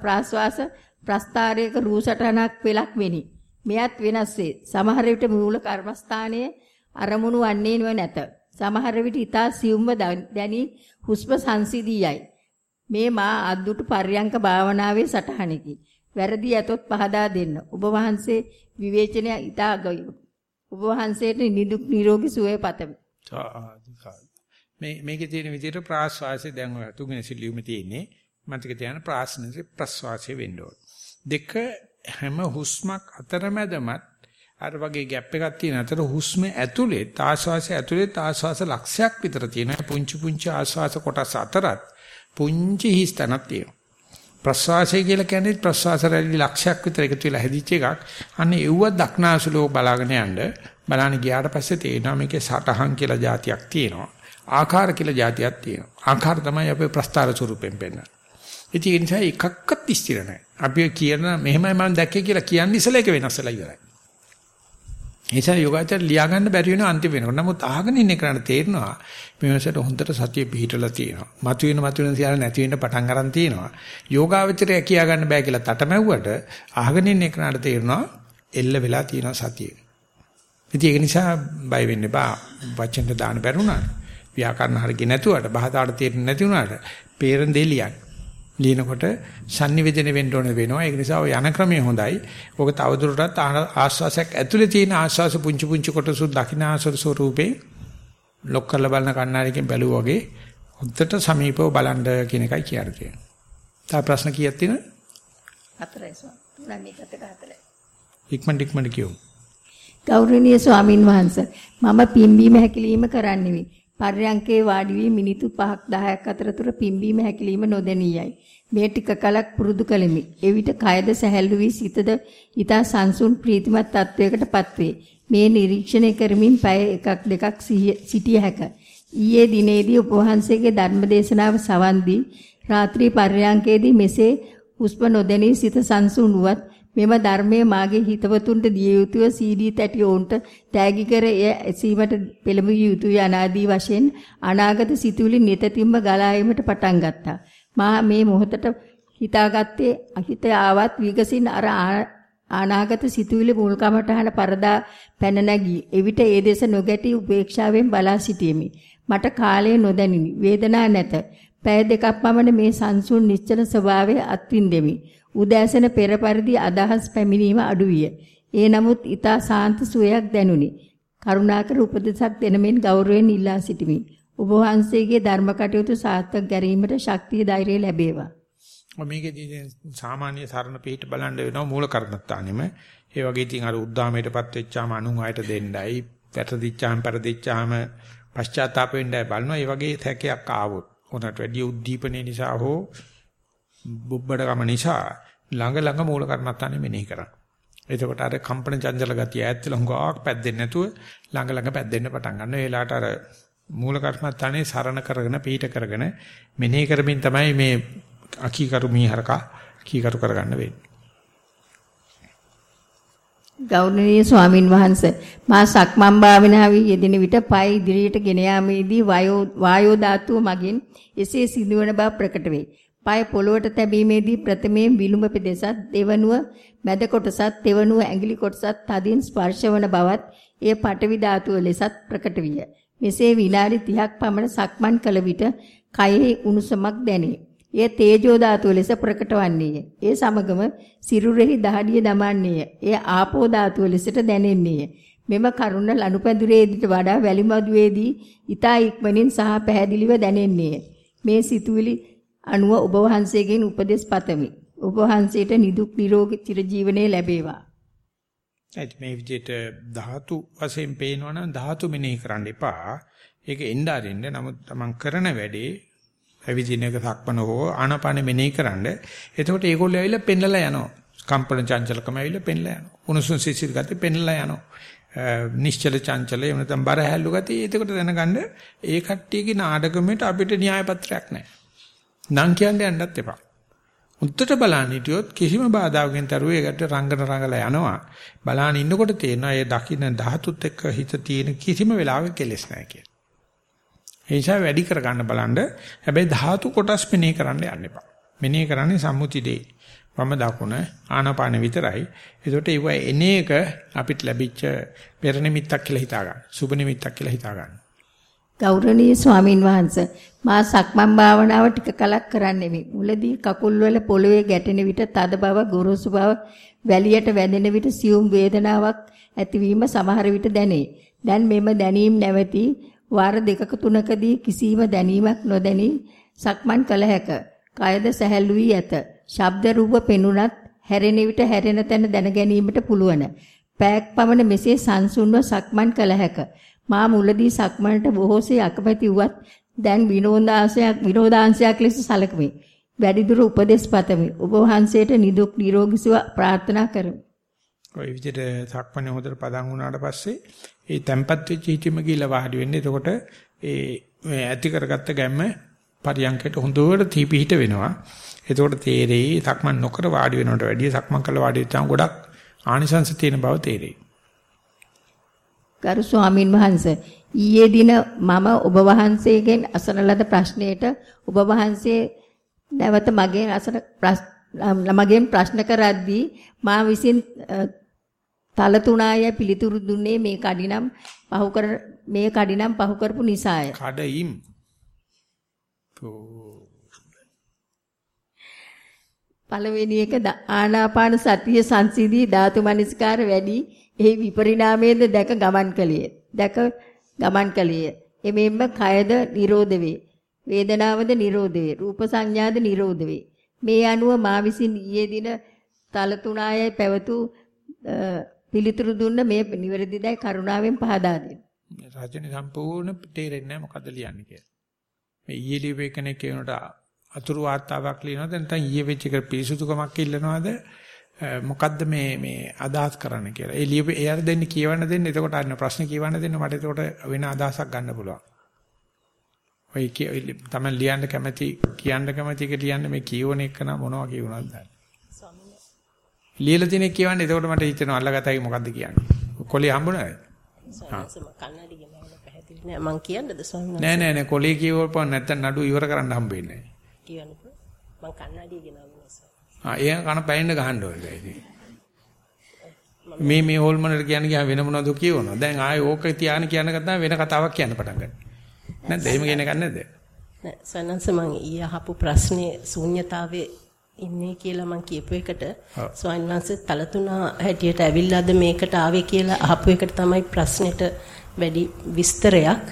ප්‍රාශ්වාස ප්‍රස්තාරයක රූසටහනක් පෙලක් වෙනි. මෙයත් වෙනස් වේ. සමහර විට මූල කර්මස්ථානයේ අරමුණු වන්නේව නැත. සමහර විට ඊතා සියුම්ව දැනි හුස්ම සංසිඳියයි. මේ මා අද්දුටු පර්යංක භාවනාවේ සටහනකි. වැරදි ඇතොත් පහදා දෙන්න. ඔබ වහන්සේ විවේචනය ඊතා අගය. ඔබ වහන්සේට නිදුක් නිරෝගී සුවය පතමි. මේ මේකේ තියෙන විදිහට ප්‍රාශ්වාසය දැන් ඔය තුන්වෙනි සිලියුමේ තියෙන්නේ. මතක තියාගන්න ප්‍රාශ්නසේ ප්‍රස්වාසය වෙන්න ඕන. දෙක හැම හුස්මක් අතරමැදමත් අර වගේ ગેප් එකක් තියෙන අතර හුස්ම ඇතුලේ ආශ්වාසය ඇතුලේ ආශ්වාස ලක්ෂයක් විතර තියෙන පුංචි පුංචි ආශ්වාස කොටස් අතරත් පුංචි හිස්තනක් තියෙනවා. ප්‍රස්වාසය කියලා කියන්නේ ප්‍රස්වාස රැලි ලක්ෂයක් විතර එකතු වෙලා හැදිච්ච එකක්. අන්න ඒව දක්නාසුලෝ බලාගෙන යන්න බලාන ගියාට පස්සේ තේරෙනවා මේකේ සටහන් කියලා જાතියක් තියෙනවා. ආකාර කියලා જાතියක් තියෙනවා. ආකාර තමයි අපේ ප්‍රස්තාර ස්වරූපයෙන් පෙන්නන්නේ. ඉතින් ඒ නිසා එකක්වත් ස්ථිර නැහැ. අපි කියන මෙහෙමයි මම දැක්කේ කියලා කියන්නේ ඉස්සෙල්ලා ඒක වෙනස් වෙලා ඉවරයි. නිසා යෝගාචර ලියා ගන්න බැරි වෙන අන්තිම වෙනකොට. නමුත් අහගෙන ඉන්න කෙනාට තේරෙනවා මේවසට හොඳට සතිය පිහිටලා තියෙනවා. මතුවෙන මතුවෙන සියල්ල නැති වෙන්න පටන් ගන්න තියෙනවා. යෝගාචරය කියා ගන්න බෑ කියලා තටමැව්වට අහගෙන ඉන්න කෙනාට තේරෙනවා එල්ල වෙලා තියෙනවා සතියේ. ඉතින් ඒක නිසා බය වෙන්න එපා. වචෙන්ට දාන්න බැරුණාට. ව්‍යාකරණ හරිය නැතුවට බහතාවට තේරෙන්නේ නැති වුණාට පේරන් දෙලියන්. ලියනකොට sannivedana වෙන්න ඕන වෙනවා. ඒක නිසා ඔය යන ක්‍රමය හොඳයි. ඕක තවදුරටත් ආස්වාසයක් ඇතුලේ තියෙන ආස්වාස පුංචි පුංචි කොටසු දකින්න ආසර ස්වරූපේ ලොක් කරලා බලන කණ්ණාඩියකින් බැලුවා වගේ හොද්දට සමීපව බලන්න කියන එකයි කියන්නේ. තා ප්‍රශ්න කීයක් තියෙනවද? හතරයි ස්වාමී. තුනයි මේකට හතරයි. ඉක්මනට ඉක්මනට කියමු. ගෞරවනීය ස්වාමින් වහන්සේ මම පිම්බීම හැකිලිම කරන්නෙමි. පර්යංකේ වාඩි වී මිනිත්තු 5ක් 10ක් අතර තුර පිම්බීම හැකිලිම නොදැනියයි. මේ ටික කලක් පුරුදු කළෙමි. එවිට කයද සැහැල්ලු වී සිතද ඊතා සංසුන් ප්‍රීතිමත් තත්වයකටපත් වේ. මේ නිරීක්ෂණය කරමින් පැය එකක් දෙකක් සිටිය හැක. ඊයේ දිනේදී උපවහන්සේගේ ධර්මදේශනාව සවන් දී රාත්‍රී පර්යංකේදී මෙසේ හුස්ම නොදැනී සිත සංසුන් වුවත් මෙම ධර්මයේ මාගේ හිතවතුන්ට දිය යුතුව CD තැටි ඔවුන්ට තෑගි කර එය ඇසීමට පෙළඹිය යුතුය අනාදී වශයෙන් අනාගත සිතුවිලි නිතින්ම ගලා එීමට පටන් ගත්තා. මා මේ මොහොතට හිතාගත්තේ අහිත ආවත් විගසින් අර අනාගත සිතුවිලි මුල්කමටහන පරදා පැන නැගී එවිට ඒ දෙස නොගැටි උපේක්ෂාවෙන් බලා සිටියෙමි. මට කාලය නොදැනිනි. වේදනා නැත. පැය දෙකක් පමණ මේ සංසුන් නිශ්චල ස්වභාවය අත්විඳෙමි. උදෑසන පෙර පරිදි අදහස් පැමිණීම අඩු විය. ඒ නමුත් ඊතා සාන්ත සුවයක් දැනුනි. කරුණාකර උපදෙසක් දෙනමින් ගෞරවයෙන් ඉල්ලා සිටිමි. ඔබ වහන්සේගේ ධර්ම කටයුතු සාර්ථක ගැරීමට ශක්තිය ධෛර්යය ලැබේවා. මේකේදී සාමාන්‍ය සරණ පිට බලන්න වෙනවා මූල කර්මත්තානෙම. ඒ වගේ ඉතින් අර උද්දාමයටපත් වෙච්චාම අනුන් අයට දෙන්නයි, පැටදිච්චාම පෙරදිච්චාම පශ්චාත්තාප වෙන්නයි බලනවා. ඒ වගේ තැකයක් ආවොත් උනට වැඩි උද්දීපනයේ නිසා හෝ බුබ්බඩකම නිසා ළඟ ළඟ මූල කර්මත්තානේ මෙනෙහි කරන්න. එතකොට අර කම්පන චංචල ගතිය ඈත් වෙලා හුඟක් පැද්දෙන්නේ නැතුව ළඟ ළඟ පැද්දෙන්න පටන් ගන්න. ඒ වෙලාවට අර මූල කර්මත්තානේ සරණ කරගෙන පීඨ කරගෙන මෙනෙහි කරමින් තමයි මේ අකීකරු මීහරකා කීකරු කරගන්න වෙන්නේ. ගෞරවනීය ස්වාමින් වහන්සේ මා සක්මන් භාවනාවේ යෙදෙන විට පය ඉදිරියට ගෙන යාමේදී වායෝ ධාතුව මගින් එසේ සිදුවන බව ප්‍රකට වේ. පය පොළොවට තැබීමේදී ප්‍රථමයෙන් විලුඹ පෙදෙසත් දෙවනුව මැද කොටසත් තෙවනුව ඇඟිලි කොටසත් තදින් ස්පර්ශවන බවත් එය පටවි ධාතුව ලෙසත් ප්‍රකට විය. මෙසේ විනාඩි 30ක් පමණ සක්මන් කළ විට කයෙහි උණුසුමක් දැනේ. එය තේජෝ ධාතුව ලෙස ප්‍රකට වන්නේය. ඒ සමගම සිරුරෙහි දහඩිය දමන්නේය. එය ආපෝ ධාතුව ලෙසට දැනෙන්නේය. මෙම කරුණ ලනුපැදුරේදීට වඩා වැලිමදුවේදී ඊතා ඉක්මනින් සහ පැහැදිලිව දැනෙන්නේය. මේ සිතුවිලි අනුව ඔබ වහන්සේගෙන් උපදෙස් පතමි. ඔබ වහන්සේට නිදුක් නිරෝගී චිරජීවනයේ ලැබේවා. ඒත් මේ විදිහට ධාතු වශයෙන් පේනවනම් ධාතු මෙනෙහි කරන්න එපා. ඒක එන්න අරින්න. නමුත් තමන් කරන වැඩේ ඇවිදින එක සක්මන හෝ ආනාපාන මෙනෙහි කරන්න. එතකොට ඒගොල්ලෝ ඇවිල්ලා පෙන්නලා යනවා. කම්පන චංචලකම ඇවිල්ලා පෙන්නලා යනවා. උණුසුම් සිසිල් ගතිය පෙන්නලා යනවා. නිශ්චල චංචල එහෙම නැත්නම් බර හැල්ලු ගතිය. එතකොට දැනගන්න ඒ කට්ටියගේ නාටකෙට අපිට න්‍යාය පත්‍රයක් නැහැ. නම් කියන්න යන්නත් එපා. උත්තර බලන්න හිටියොත් කිසිම බාධාවකින් තරුව ඒකට රංගන රංගලා යනවා. බලන්න ඉන්නකොට තේරෙනවා ඒ දකින්න ධාතුත් එක්ක හිත තියෙන කිසිම වෙලාවක කෙලෙස් නැහැ කියලා. ඒ නිසා වැඩි කරගන්න බලන්න. හැබැයි ධාතු කොටස් මෙනේ කරන්න යන්න එපා. මෙනේ කරන්නේ සම්මුති දෙයි. වම දකුණ ආනාපාන විතරයි. ඒකට ඒව එන එක අපිට ලැබිච්ච පෙර නිමිත්තක් කියලා හිතා ගන්න. සුබ නිමිත්තක් කියලා හිතා ගන්න. ගෞරවනීය ස්වාමින් වහන්සේ මා සක්මන් භාවනාව ටික කලක් කරන්නෙමි. මුලදී කකුල් වල පොළවේ ගැටෙන විට තද බව, ගොරෝසු බව, වැලියට වැදෙන විට සියුම් වේදනාවක් ඇතිවීම සමහර විට දැනේ. දැන් මෙම දැනීම් නැවති වාර දෙකක තුනකදී කිසිම දැනීමක් නොදැනී සක්මන් කළ හැක. කයද සැහැල්ලු වී ඇත. ශබ්ද රූප පෙනුනත් හැරෙන විට හැරෙන තැන දැන ගැනීමට පුළුවන්. පෑක් පමණ මෙසේ සංසුන්ව සක්මන් කළ හැක. මා මුලදී සක්මනට බොහෝසේ අකමැති වුවත් දැන් විනෝදාංශයක් විනෝදාංශයක් ලෙස සැලකමි. වැඩිදුර උපදෙස් පතමි. ඔබ වහන්සේට නිදුක් නිරෝගී සුව ප්‍රාර්ථනා කරමි. ඔය විදිහට සක්මනේ හොදට පදන් වුණාට පස්සේ ඒ තැම්පත් වෙච්ච හිතීම ගිහිල්ලා වාඩි වෙන්නේ. එතකොට ඒ ඇති කරගත්ත ගැම්ම පරියන්කයට හොඳට තීපිහිට වෙනවා. එතකොට තේරෙයි සක්මන් නොකර වාඩි වෙනවට වැඩිය සක්මන් කළ වාඩි වෙච්චාම ගොඩක් ආනිසංස තියෙන බව තේරෙයි. ගරු ස්වාමින් වහන්සේ ඊයේ දින මම ඔබ වහන්සේගෙන් අසන ලද ප්‍රශ්නයට ඔබ වහන්සේ නැවත මගෙන් අසන මගෙන් ප්‍රශ්න කරද්දී මා විසින් තල තුනාය පිළිතුරු දුන්නේ මේ කඩිනම් පහු කර මේ කඩිනම් පහු කරපු නිසාය. කඩයිම්. පළවෙනි එක ආනාපාන සතිය සංසිදී ධාතු මනස්කාර වැඩි එහි විපරිණාමයේද දැක ගමන් කළේ. දැක ගමන් කළේ. එමෙන්න කයද නිරෝධ වේ. වේදනාවද නිරෝධ වේ. රූප සංඥාද නිරෝධ වේ. මේ අනුව මා විසින් ඊයේ දින තල තුනායයි පැවතු පිළිතුරු දුන්න මේ නිවැරදිදයි කරුණාවෙන් පහදා දෙන්න. රචනය සම්පූර්ණ තේරෙන්නේ නැහැ මොකද්ද ලියන්නේ කියලා. මේ ඊයේ ලියපු කෙනෙක් කියනට අතුරු වාර්තාවක් ලියනවද නැත්නම් ඊයේ වෙච්ච එක පිරිසුදුකමක් ඉල්ලනවද මොකද්ද මේ මේ අදහස් කරන්න කියලා. ඒ ලියපු එයාට දෙන්න කියවන්න දෙන්න. එතකොට අන්න ප්‍රශ්න කියවන්න දෙන්න මට එතකොට වෙන අදහසක් ගන්න පුළුවන්. ඔය තමයි ලියන්න කැමති කියන්න කැමති එක ලියන්න මේ කියවන එක නා මොනවා කියවනවද දන්නේ. ලියලා තියෙන කියවන්න එතකොට මට හිතෙනවා අල්ලගතයි මොකද්ද කියන්නේ. කොලේ හම්බුණාද? මං කියන්නද ස්වාමීන් නෑ නෑ නෑ කොලේ කියවපුවා නැත්තම් නඩු ඉවර කරන්න හම්බෙන්නේ නෑ. කියන්නකෝ මං කන්නඩිය ගෙනවුවා ආ ඒ කන පැයෙන්න ගහන්න ඕනේ ඉතින්. මේ මේ හොල්මනට කියන්නේ ගියා වෙන මොනවද කියවනවා. දැන් ආයේ ඕක තියාන කියන කතාව වෙන කතාවක් කියන්න පටන් ගන්නවා. නැද්ද? එහෙම කියන එකක් නැද්ද? නෑ සනන්ස මං ඊය අහපු ප්‍රශ්නේ ශූන්‍යතාවයේ ඉන්නේ කියලා මං කියපු එකට ස්වාමීන් වහන්සේ තලතුණා හැටියට ඇවිල්ලාද මේකට ආවේ කියලා අහපු එකට තමයි ප්‍රශ්නෙට වැඩි විස්තරයක්.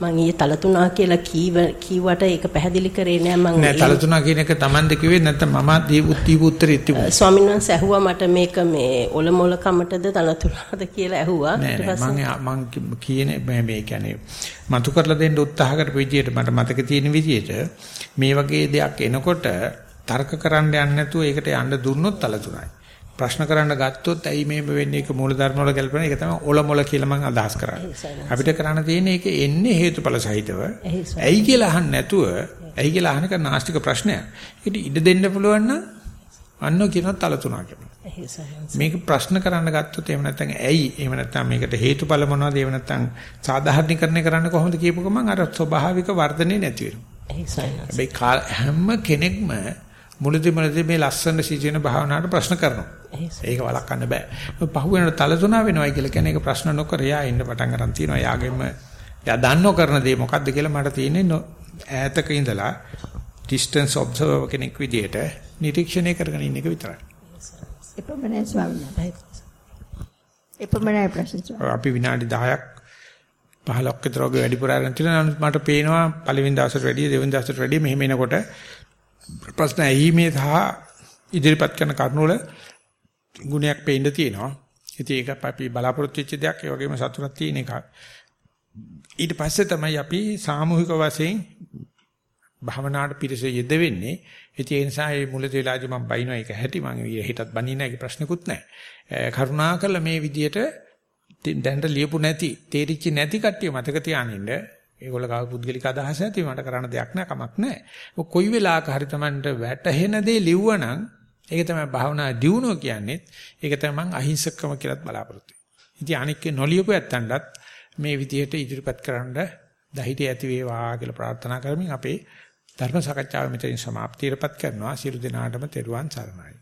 මං ඊයේ තලතුණා කියලා කීව කීවට ඒක පැහැදිලි කරේ නෑ මං නෑ තලතුණා කියන එක Tamande කිව්වේ නැත්නම් මම දීපු දීපු උත්තරෙත් තිබුණා. ස්වාමීන් වහන්සේ ඇහුවා මට මේක මේ ඔලොමොල කමටද තලතුණාද කියලා ඇහුවා. ඊට පස්සේ මං මං කියන්නේ මේ කියන්නේ මතු කරලා දෙන්න උත්සාහ කරපු විදියට මට මතක තියෙන විදියට මේ වගේ දෙයක් එනකොට තර්ක කරන්න යන්නේ නැතුව ඒකට යන්න දුන්නොත් තලතුණයි. ප්‍රශ්න කරන්න ගත්තොත් ඇයි මේම වෙන්නේ ඒක මූලධර්ම වල ගැලපෙන ඒක තමයි ඔලොමොල කියලා මම අදහස් කරන්නේ. අපිට කරන්න තියෙන්නේ ඒක එන්නේ හේතුඵල සහිතව. ඇයි කියලා අහන්න නැතුව ඇයි කියලා අහන එක නාස්තික ප්‍රශ්නයක්. ඒකට ඉඩ දෙන්න පුළුවන් නම් අන්නෝ කියනවා තලතුණා කියලා. මේක ප්‍රශ්න කරන්න ගත්තොත් එහෙම නැත්නම් ඇයි එහෙම නැත්නම් මේකට හේතුඵල මොනවද එහෙම නැත්නම් සාධාරණීකරණය කරන්න කොහොමද කියපු ගමන් අර ස්වභාවික වර්ධනේ නැති වෙනවා. හැම කෙනෙක්ම මුලදී මුලදී මේ ලස්සන සිටින භාවනාවට ප්‍රශ්න කරනවා. ඒක වළක්වන්න බෑ. පහු වෙනකොට තලතුණා වෙනවයි කියලා කියන්නේ ඒක ප්‍රශ්න නොකර යා ඉන්න පටන් ගන්න තියෙනවා. යාගෙම යා දන්නෝ කරන දේ මොකද්ද කියලා මට තියෙන්නේ ඈතක ඉඳලා distance observer කෙනෙක් විදියට නිරීක්ෂණය කරගෙන ඉන්න එක විතරයි. එපමණයි ස්වාමීන් වහන්සේ. එපමණයි ප්‍රශ්න. අපි විනාඩි 10ක් 15ක් විතර වගේ වැඩිපුර ආරන් තියෙනවා. නමුත් මට පේනවා පළවෙනි දවසට වැඩිය දෙවෙනි දවසට වැඩිය මෙහෙම එනකොට ප්‍රශ්න ඇහිීමේ සහ ඉදිරිපත් කරන කරුණු වල ගුණයක් පේන්න තියෙනවා. ඉතින් ඒක අපි බලාපොරොත්තු වෙච්ච දෙයක් ඒ වගේම සතුටක් තියෙන එකක්. ඊට පස්සේ තමයි අපි සාමූහික වශයෙන් භවනාට පිරිස යෙද වෙන්නේ. ඉතින් ඒ නිසා මේ මුලදී වෙලාදී මම බයිනවා ඒක හැටි මම හිතත් බනින්න ඒක ප්‍රශ්නකුත් නැහැ. කරුණාකරලා මේ විදියට දැනට ලියපු නැති, තේරිච්ච නැති කට්ටිය මතක තියානින්න ඒගොල්ල ගාව පුද්ගලික අදහස ඇති මට කරන්න දෙයක් නැහැ කමක් නැහැ. කොයි වෙලාවක හරි Tamanට වැටහෙන දේ ලිව්වනම් ඒක තමයි භාවනා දියුණුව කියන්නේ. ඒක තමයි මං අහිංසකම කියලාත් බලාපොරොත්තු වෙන්නේ. ඉතින් අනික නොලියපු ඇත්තන්ටත් මේ විදිහට ඉදිරිපත් කරන්න දහිතේ ඇති වේවා කියලා ප්‍රාර්ථනා කරමින් අපේ ධර්ම සාකච්ඡාව මෙතනින් સમાප්තියටපත් කරනවා. සියලු දෙනාටම තෙරුවන් සරණයි.